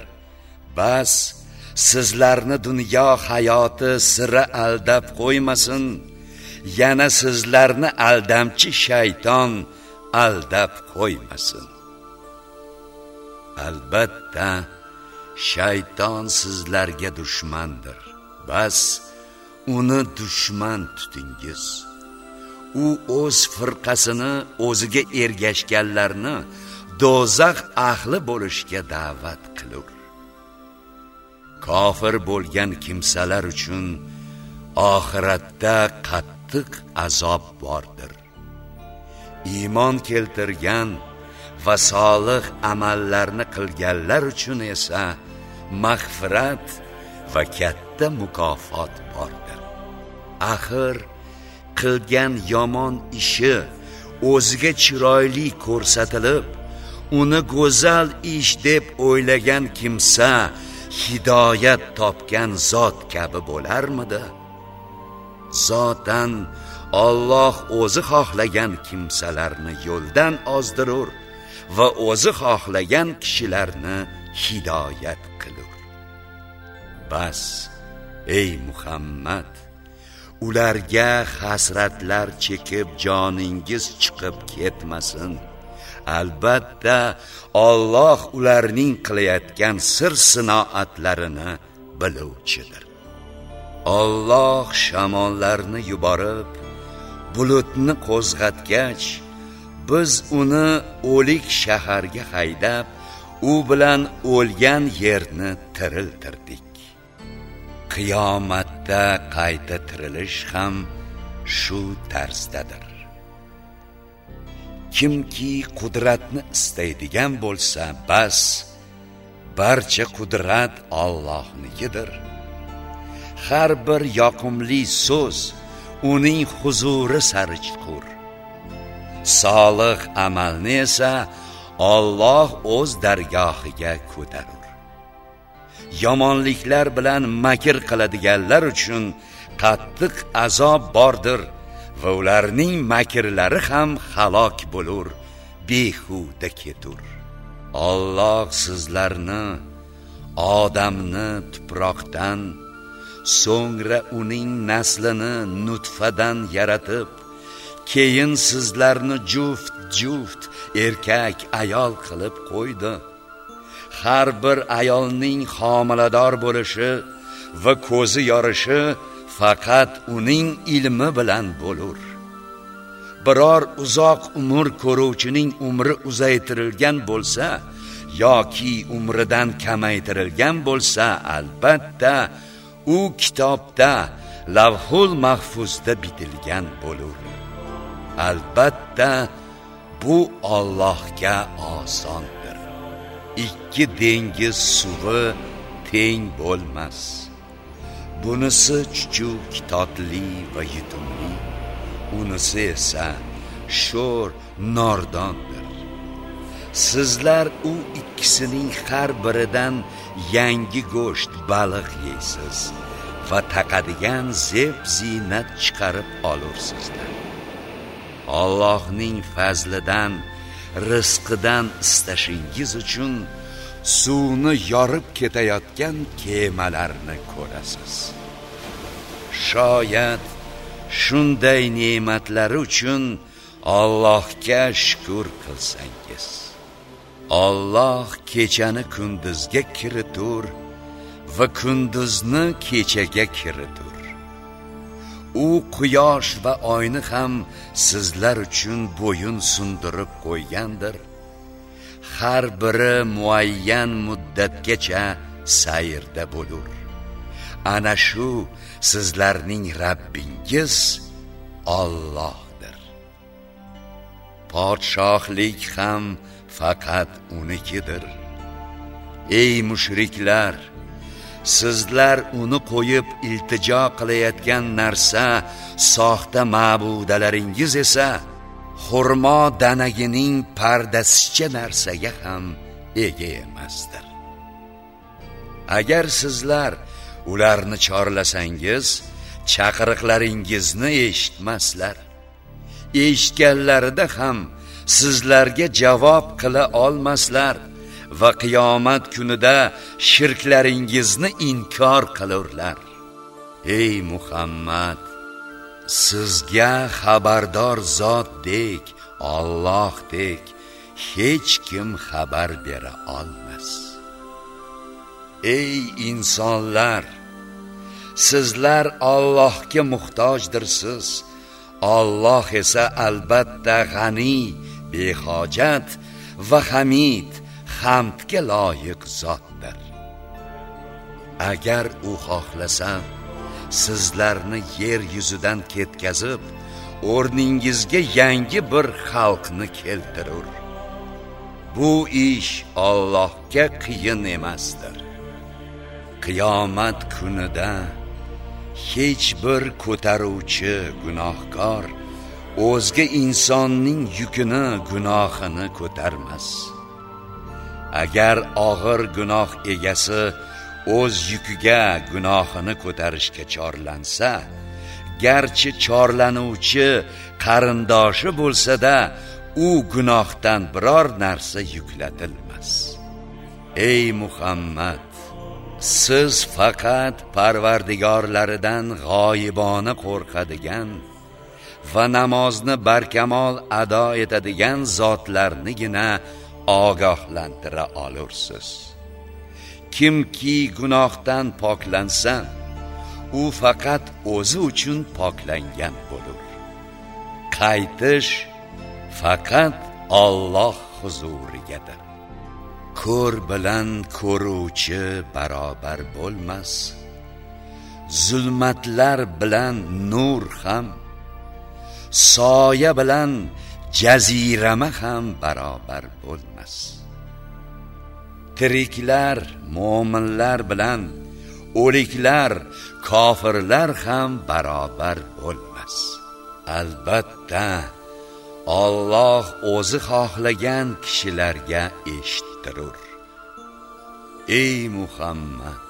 Bas sizlarni dunyo hayoti sira aldab qo'ymasin. Yana sizlarni aldamchi shayton aldab qo'ymasin. Albatta shayton sizlarga dushmandir. Bas uni dushman tutingiz. U o'z firqasini o'ziga ergashganlarni do'zax ahli bo'lishga da'vat qilur. Kofir bo'lgan kimsalar uchun oxiratda qattiq azob bordir. Iymon keltirgan va solih amallarni qilganlar uchun esa mag'firat va katta mukofot bordir. Axir qilgan yomon ishi o'ziga chiroyli ko'rsatilib uni go'zal ish deb o'ylagan kimsa hidoyat topgan zot kabi bo'larmidi? Zotan Alloh o'zi xohlagan kimsalarni yo'ldan ozdirur. Va o'zi xohlagan kishilarni hidoyat qilur. Bas ey muhammad ularga hasratlar chekib joningiz chiqib ketmasin. Albatta Alloh ularning qilayotgan sir sinoatlarini biluvchidir. Alloh shamollarni yuborib bulutni qo'zg'atgach biz uni o'lik shaharga haydab u bilan o'lgan yerni tiriltirdik. Qiyomatda qayta tirilish ham shu tarzdadir. Kimki qudratni istaydigan bo'lsa bas barcha qudrat Allohnikidir. Har bir yoqimli so'z uning huzuri sari chuqur solih amalni esa Alloh o'z dargohiga ko'tarur. Yomonliklar bilan makr qiladiganlar uchun qattiq azob bordir va ularning makrlari ham halok bo'lur behuda ketur. Alloh sizlarni odamni tuproqdan so'ngra uning naslini nutfadan yaratib keyin sizlarni juft juft erkak ayol qilib qo'ydi. Har bir ayolning homilador bo'lishi va ko'zi yorishi faqat uning ilmi bilan bo'lur. Biror uzoq umr ko'ruvchining umri uzaytirilgan bo'lsa yoki umridan kamaytirilgan bo'lsa albatta u kitobda lavhul mahfuzda bitilgan bo'lur. Albatta bu Allohga osondir. Ikki dengiz suvi teng bo'lmas. Bunisi chuchuk totli va yutumli unisi esa sho'r nordondir. Sizlar u ikkisining har biridan yangi go'sht baliq yeysiz va taqadigan zeb zinat chiqarib olursizlar Allohning fazlidan rizqidan istashingiz uchun suvni yorib ketayotgan kemalarni ko'rasiz. Shoyat shunday ne'matlari uchun Allohga shukr qilsangiz. Alloh kechani kunduzga kiritur va kunduzni kechaga kiritur u quyosh va oyni ham sizlar uchun bo'yin sundirib qo'ygandir. Har biri muayyan muddatgacha sayrda bo'lur. Ana shu sizlarning Rabbingiz Allohdir. Podshohlik ham faqat unikidir. Ey mushriklar sizlar uni qo'yib iltijo qilayotgan narsa soxta ma'budalaringiz esa xurmo danagining pardasicha narsaga ham ega emasdir. Agar sizlar ularni chorlasangiz chaqiriqlaringizni eshitmaslar. Eshitganlarida ham sizlarga javob qila olmaslar. Va qiyomat kunida shirklaringizni inkor qilurlar. Ey muhammad sizga xabardor zotdek Allohdek hech kim xabar bera olmas. Ey insonlar sizlar Allohga muhtojdirsiz. Alloh esa albatta g'ani behojat va hamid hamdga loyiq zotdir. Agar u xohlasa sizlarni yer yuzidan ketkazib o'rningizga yangi bir xalqni keltirur. Bu ish Allohga qiyin emasdir. Qiyomat kunida hech bir ko'taruvchi gunohkor o'zga insonning yukini gunohini ko'tarmas. Agar og'ir gunoh egasi o'z yukiga gunohini ko'tarishga chorlansa garchi chorlanuvchi qarindoshi bo'lsa-da u gunohdan biror narsa yuklatilmas. Ey muhammad siz faqat parvardigorlaridan g'oyibona qo'rqadigan va namozni barkamol ado etadigan zotlarnigina ogohlantira olursiz. Kimki gunohdan poklansa u faqat o'zi uchun poklangan bo'lur. Qaytish faqat Alloh huzurigadir. Ko'r bilan ko'ruvchi barobar bo'lmas. Zulmatlar bilan nur ham soya bilan jazirama ham barobar bo'lmas. Tiriklar mo'minlar bilan o'liklar kofirlar ham barobar bo'lmas. Albatta Alloh o'zi xohlagan kishilarga eshittirur. Ey muhammad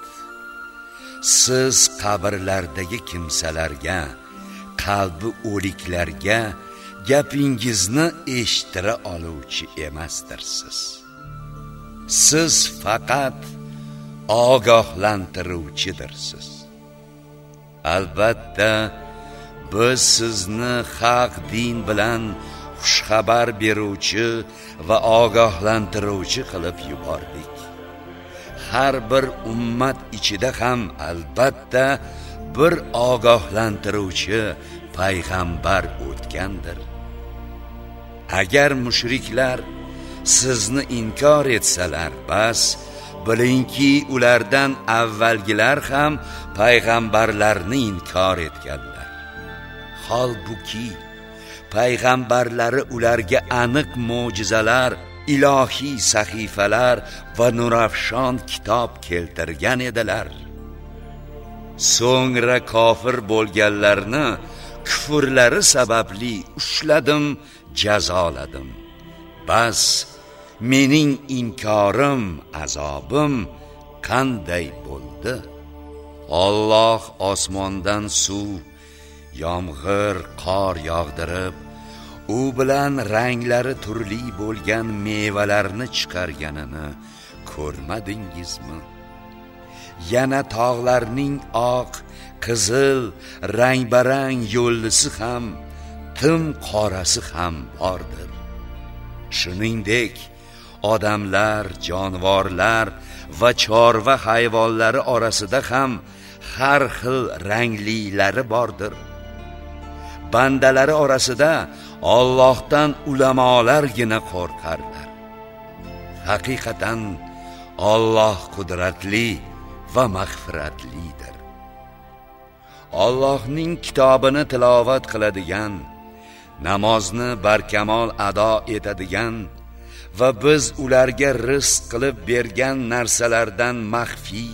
siz qabrlardagi kimsalarga qalbi o'liklarga gapingizni eshittira oluvchi emasdirsiz. Siz faqat ogohlantiruvchidirsiz. Albatta biz sizni haq din bilan xushxabar beruvchi va ogohlantiruvchi qilib yubordik. Har bir ummat ichida ham albatta bir ogohlantiruvchi payg'ambar o'tgandir. Agar mushriklar sizni inkor etsalar bas bilingki ulardan avvalgilar ham payg'ambarlarni inkor etganlar. Holbuki payg'ambarlari ularga aniq mo'jizalar ilohiy sahifalar va nurafshon kitob keltirgan edilar. So'ngra kofir bo'lganlarni kufrlari sababli ushladim jazoladim bas mening inkorim azobim qanday bo'ldi? Alloh osmondan suv yomg'ir qor yog'dirib u bilan ranglari turli bo'lgan mevalarni chiqarganini ko'rmadingizmi? Yana tog'larning oq qizil rang-barang yo'llisi ham tim qorasi ham bordir. Shuningdek odamlar jonivorlar va chorva hayvonlari orasida ham har xil ranglilari bordir. Bandalari orasida Allohdan ulamolargina qo'rqarlar. Haqiqatan Alloh qudratli va mag'firatlidir. Allohning kitobini tilovat qiladigan namozni barkamol ado etadigan va biz ularga rizq qilib bergan narsalardan maxfiy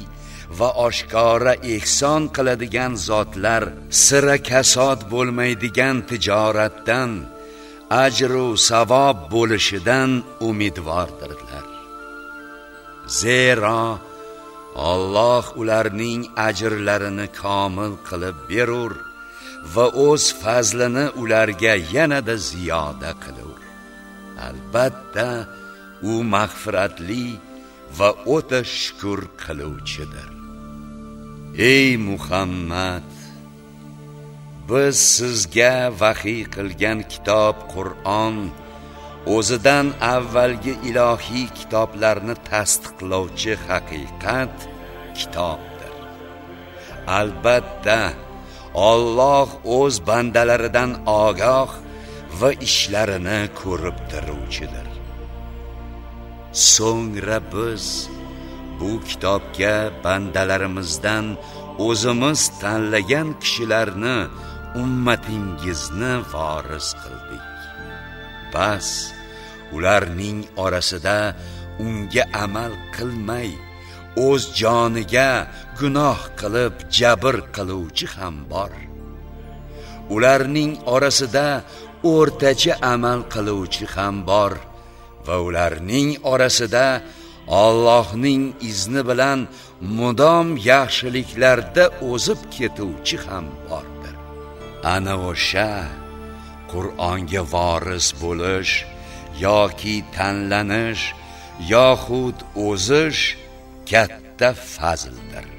va oshkora ehson qiladigan zotlar sira kasod bo'lmaydigan tijoratdan ajru savob bo'lishidan umidvordirlar. Zero Alloh ularning ajrlarini komil qilib berur. Va o'z fazlini ularga yanada ziyoda qilur. Albatta u mag'firatli va o'ta shukr qiluvchidir. Ey muhammad biz sizga vahiy qilgan kitob qur'on o'zidan avvalgi ilohiy kitoblarni tasdiqlovchi haqiqat kitobdir. Albatta Alloh o'z bandalaridan ogoh va ishlarini ko'rib turuvchidir. So'ngra biz bu kitobga bandalarimizdan o'zimiz tanlagan kishilarni ummatingizni voris qildik. Bas ularning orasida unga amal qilmay o'z joniga gunoh qilib jabr qiluvchi ham bor. Ularning orasida o'rtacha amal qiluvchi ham bor va ularning orasida Allohning izni bilan mudom yaxshiliklarda o'zib ketuvchi ham bordir. Ana o'sha Qur'onga voris bo'lish yoki tanlanish yoxud o'zish katta fazldir.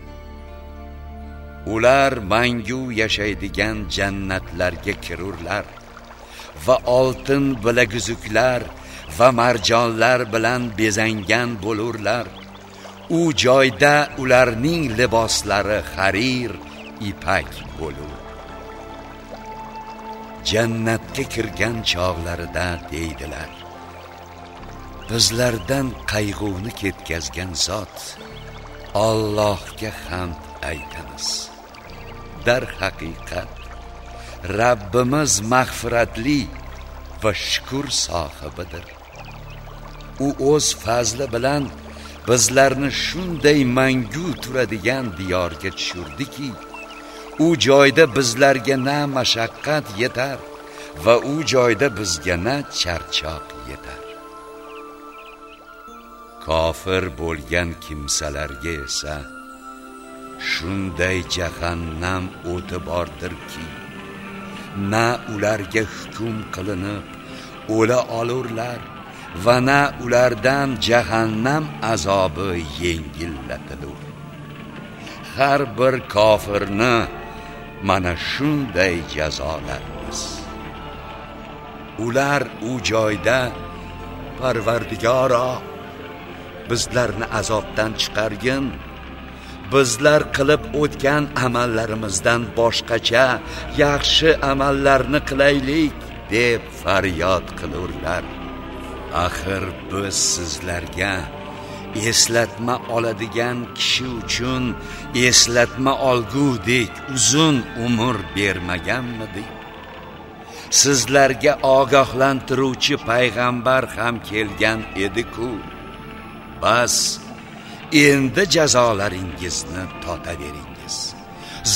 Ular mangu yashaydigan jannatlarga kirurlar va oltin bilaguzuklar va marjonlar bilan bezangan bo'lurlar. U joyda ularning liboslari harir ipak bo'lur. Jannatga kirgan chog'larida deydilar bizlardan qayg'uni ketkazgan zot Allohga hamd aytamiz. Dar haqiqat Rabbimiz mag'firatli va shukr sohibidir. U o'z fazli bilan bizlarni shunday mangu turadigan diyorga tushirdiki u joyda bizlarga na mashaqqat yetar va u joyda bizga na charchoq yetar. Kofir bo'lgan kimsalarga esa shunday jahannam o'ti bordirki na ularga hukm qilinib o'la olurlar va na ulardan jahannam azobi yengillatilur har bir kofirni mana shunday jazolarmiz. Ular u joyda parvardigoro bizlarni azobdan chiqargin bizlar qilib o'tgan amallarimizdan boshqacha yaxshi amallarni qilaylik deb faryod qilurlar. Axir biz sizlarga eslatma oladigan kishi uchun eslatma olgudek uzun umr bermaganmidik sizlarga ogohlantiruvchi payg'ambar ham kelgan edi-ku. Bas endi jazolaringizni totaveringiz.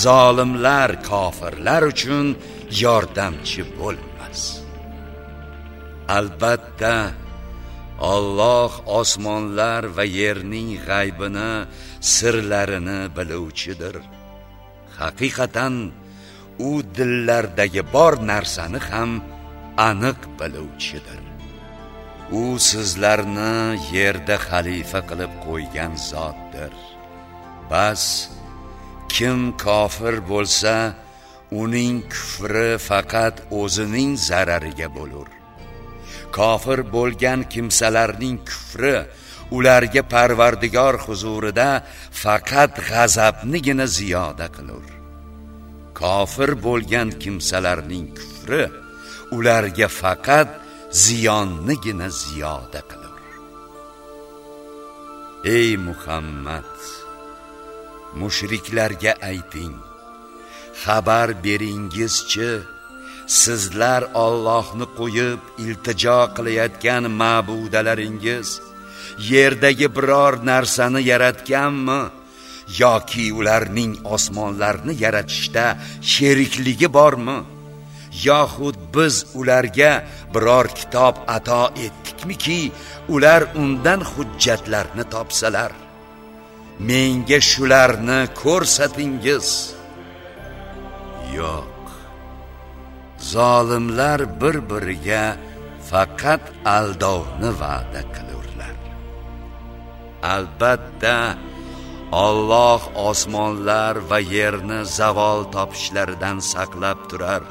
Zolimlar kofirlar uchun yordamchi bo'lmas. Albatta Alloh osmonlar va yerning g'aybini sirlarini biluvchidir. Haqiqatan u dillardagi bor narsani ham aniq biluvchidir. U sizlarni yerda xalifa qilib qo'ygan zotdir. Bas kim kofir bo'lsa uning kufri faqat o'zining zarariga bo'lur. Kofir bo'lgan kimsalarning kufri ularga parvardigor huzurida faqat g'azabnigina ziyoda qilur. Kofir bo'lgan kimsalarning kufri ularga faqat ziyonnigina ziyoda qilur. Ey muhammad mushriklarga ayting xabar beringizchi sizlar Allohni qo'yib iltijo qilayotgan ma'budalaringiz yerdagi biror narsani yaratganmi yoki ularning osmonlarni yaratishda sherikligi bormi yoxud biz ularga biror kitob ato etdikmiki ular undan hujjatlarni topsalar. Menga shularni ko'rsatingiz. Yo'q. Zolimlar bir biriga faqat aldovni va'da qilurlar. Albatta Alloh osmonlar va yerni zavol topishlaridan saqlab turar.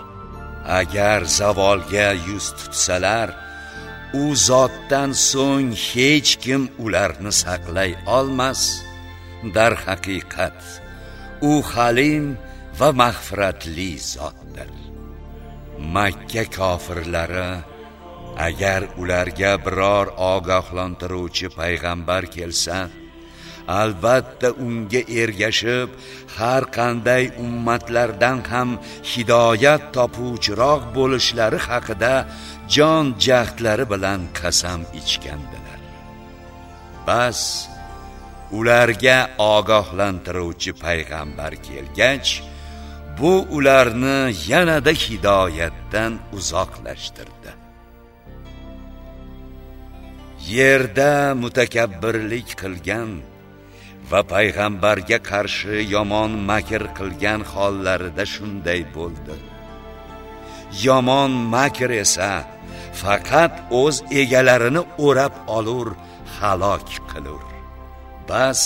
Agar zavolga yuz tutsalar u zotdan so'ng hech kim ularni saqlay olmas. Dar haqiqat u halim va mag'firatli zotdir. Makka kofirlari agar ularga biror ogohlantiruvchi payg'ambar kelsa albatta unga ergashib har qanday ummatlardan ham hidoyat topuvchiroq bo'lishlari haqida jon jahdlari bilan qasam ichgandilar. Bas ularga ogohlantiruvchi payg'ambar kelgach bu ularni yanada hidoyatdan uzoqlashtirdi. Yerda mutakabbirlik qilgan va payg'ambarga qarshi yomon makr qilgan hollarida shunday bo'ldi. Yomon makr esa faqat o'z egalarini o'rab olur halok qilur. Bas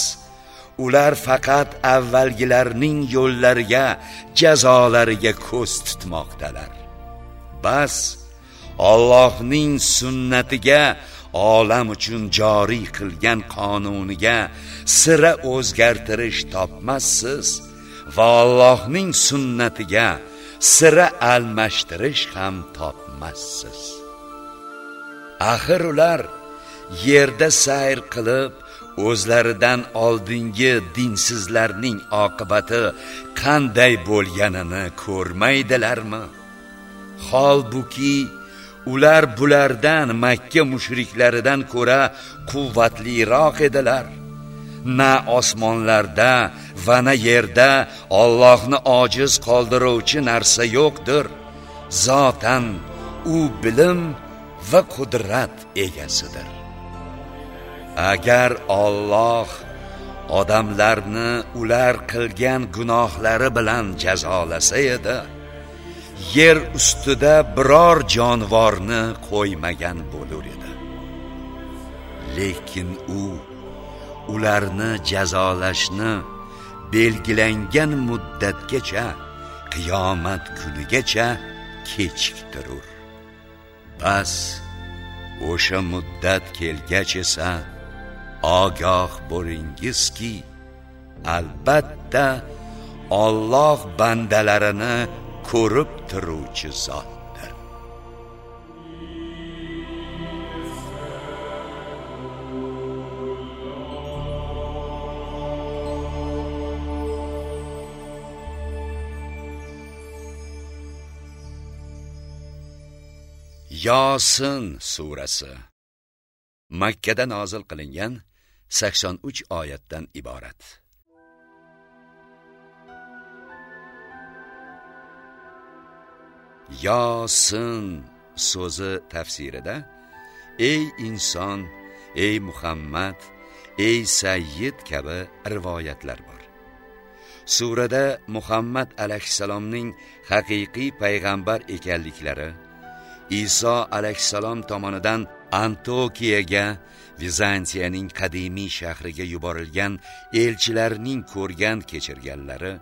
ular faqat avvalgilarning yo'llariga jazolariga ko'z tutmoqdalar. Bas Allohning sunnatiga olam uchun joriy qilgan qonuniga sira o'zgartirish topmassiz va Allohning sunnatiga sira almashtirish ham topmassiz. Axir ular yerda sayr qilib o'zlaridan oldingi dinsizlarning oqibati qanday bo'lganini ko'rmaydilarmi? Holbuki ular bulardan makka mushriklaridan ko'ra quvvatliroq edilar. Na osmonlarda va na yerda Allohni ojiz qoldiruvchi narsa yo'qdir. Zotan u bilim va qudrat egasidir. Agar Alloh odamlarni ular qilgan gunohlari bilan jazolasa edi yer ustida biror jonivorni qo'ymagan bo'lar edi. Lekin u ularni jazolashni belgilangan muddatgacha qiyomat kunigacha kechiktirur. Bas o'sha muddat kelgach esa ogoh bo'lingizki albatta Alloh bandalarini ko'rib turuvchi zotdir Yosin surasi makkada nozil qilingan 83 oyatdan iborat. Yosin so'zi tafsirida ey inson, ey Muhammad, ey Sayyid kabi rivoyatlar bor. Surada Muhammad alayhissalomning haqiqiy payg'ambar ekanliklari, Iso alayhissalom tomonidan antokiyaga vizantiyaning qadimiy shahriga yuborilgan elchilarning ko'rgan kechirganlari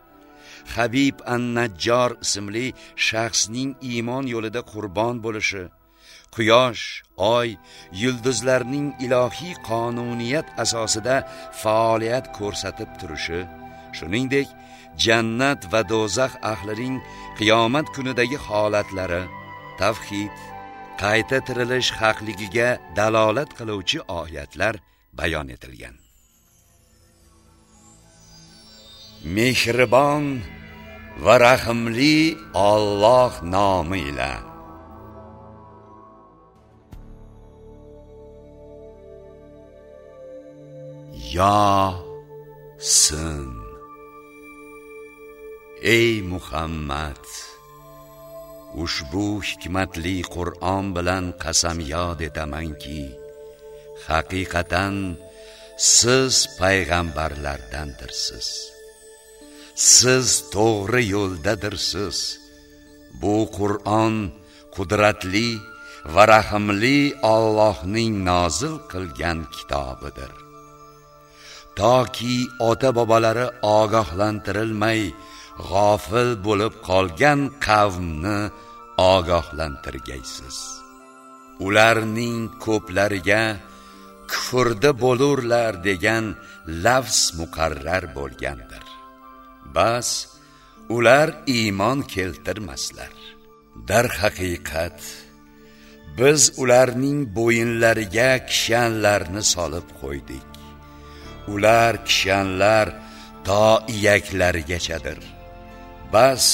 habib an najjor ismli shaxsning iymon yo'lida qurbon bo'lishi quyosh oy yulduzlarning ilohiy qonuniyat asosida faoliyat ko'rsatib turishi shuningdek jannat va do'zax ahlining qiyomat kunidagi holatlari tavhid qayta tirilish haqligiga dalolat qiluvchi oyatlar bayon etilgan. Mehribon va rahimli Alloh nomi bilan sin. Ey muhammad ushbu hikmatli qur'on bilan qasamyod etamanki haqiqatan siz payg'ambarlardandirsiz. Siz to'g'ri yo'ldadirsiz. Bu qur'on qudratli va rahimli Allohning nozil qilgan kitobidir. Toki ota bobolari ogohlantirilmay g'ofil bo'lib qolgan qavmni ogohlantirgaysiz. Ularning ko'plariga kufrda bo'lurlar degan lafz muqarrar bo'lgandir. Bas ular iymon keltirmaslar. Darhaqiqat biz ularning bo'yinlariga kishanlarni solib qo'ydik. Ular kishanlar to iyaklarigachadir bas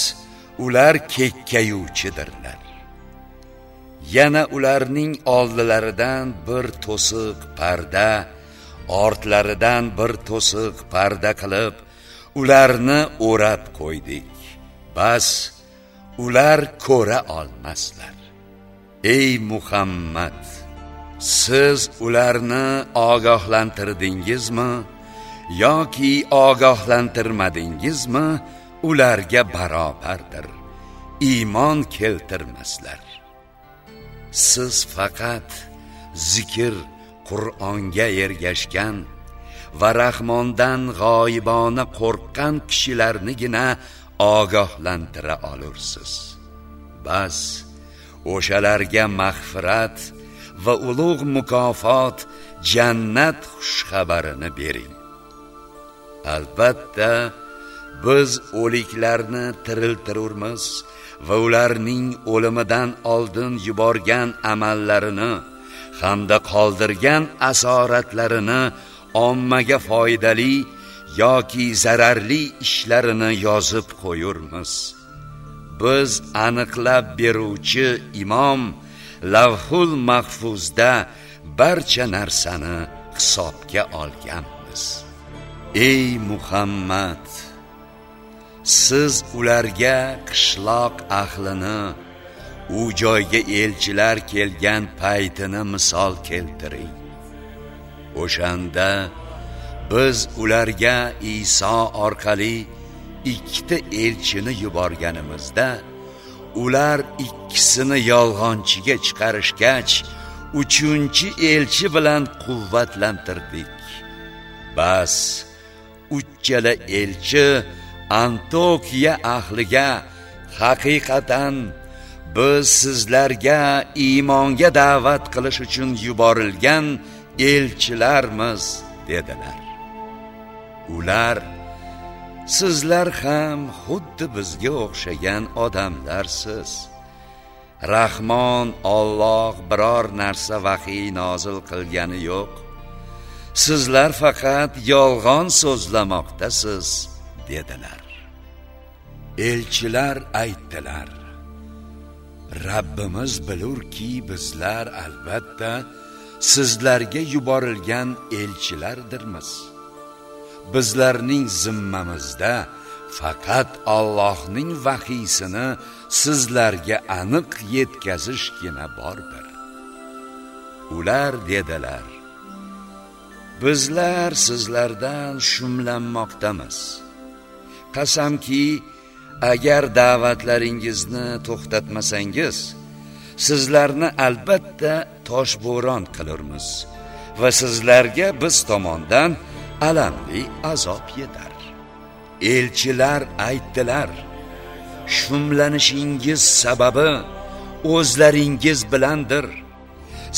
ular kekkayuvchidirlar. Yana ularning oldilaridan bir to'siq parda ortlaridan bir to'siq parda qilib ularni o'rab qo'ydik. Bas ular ko'ra olmaslar. Ey muhammad siz ularni ogohlantirdingizmi? Yoki ogohlantirmadingizmi? Ularga barobardir. Iymon keltirmaslar. Siz faqat zikr qur'onga ergashgan va rahmondan g'oyibona qo'rqqan kishilarnigina ogohlantira olursiz. Bas o'shalarga mag'firat va ulug' mukofot jannat xushxabarini bering. Albatta biz o'liklarni tiriltirurmiz va ularning o'limidan oldin yuborgan amallarini hamda qoldirgan asoratlarini ommaga foydali yoki zararli ishlarini yozib qo'yurmiz. Biz aniqlab beruvchi imom lavhul mahfuzda barcha narsani hisobga olganmiz. Ey muhammad siz ularga qishloq ahlini u joyga elchilar kelgan paytini misol keltiring. O'shanda biz ularga Iso orqali ikkita elchini yuborganimizda ular ikkisini yolg'onchiga chiqarishgach uchinchi elchi bilan quvvatlantirdik. Bas uchchala elchi antokiya ahliga haqiqatan biz sizlarga iymonga da'vat qilish uchun yuborilgan elchilarmiz dedilar. Ular sizlar ham xuddi bizga o'xshagan odamlarsiz. Rahmon Alloh biror narsa vahiy nozil qilgani yo'q. Sizlar faqat yolg'on so'zlamoqdasiz dedilar. Elchilar aytdilar Rabbimiz bilurki bizlar albatta sizlarga yuborilgan elchilardirmiz. Bizlarning zimmamizda faqat Allohning vahiysini sizlarga aniq yetkazishgina bordir. Ular dedilar bizlar sizlardan shumlanmoqdamiz. Qasamki agar da'vatlaringizni to'xtatmasangiz sizlarni albatta toshbo'ron qilurmiz. Va sizlarga biz tomondan alamli azob yetar. Elchilar aytdilar shumlanishingiz sababi o'zlaringiz bilandir.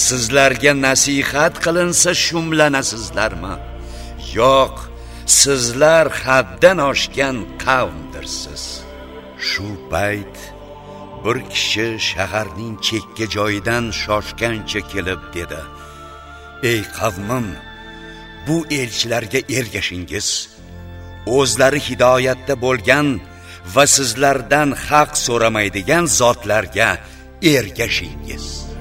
Sizlarga nasihat qilinsa shumlanasizlarmi? Yo'q sizlar haddan oshgan qavmdirsiz. Shu payt bir kishi shaharning chekka joyidan shoshgancha kelib dedi. Ey qavmim bu elchilarga ergashingiz. O'zlari hidoyatda bo'lgan va sizlardan haq so'ramaydigan zotlarga ergashingiz.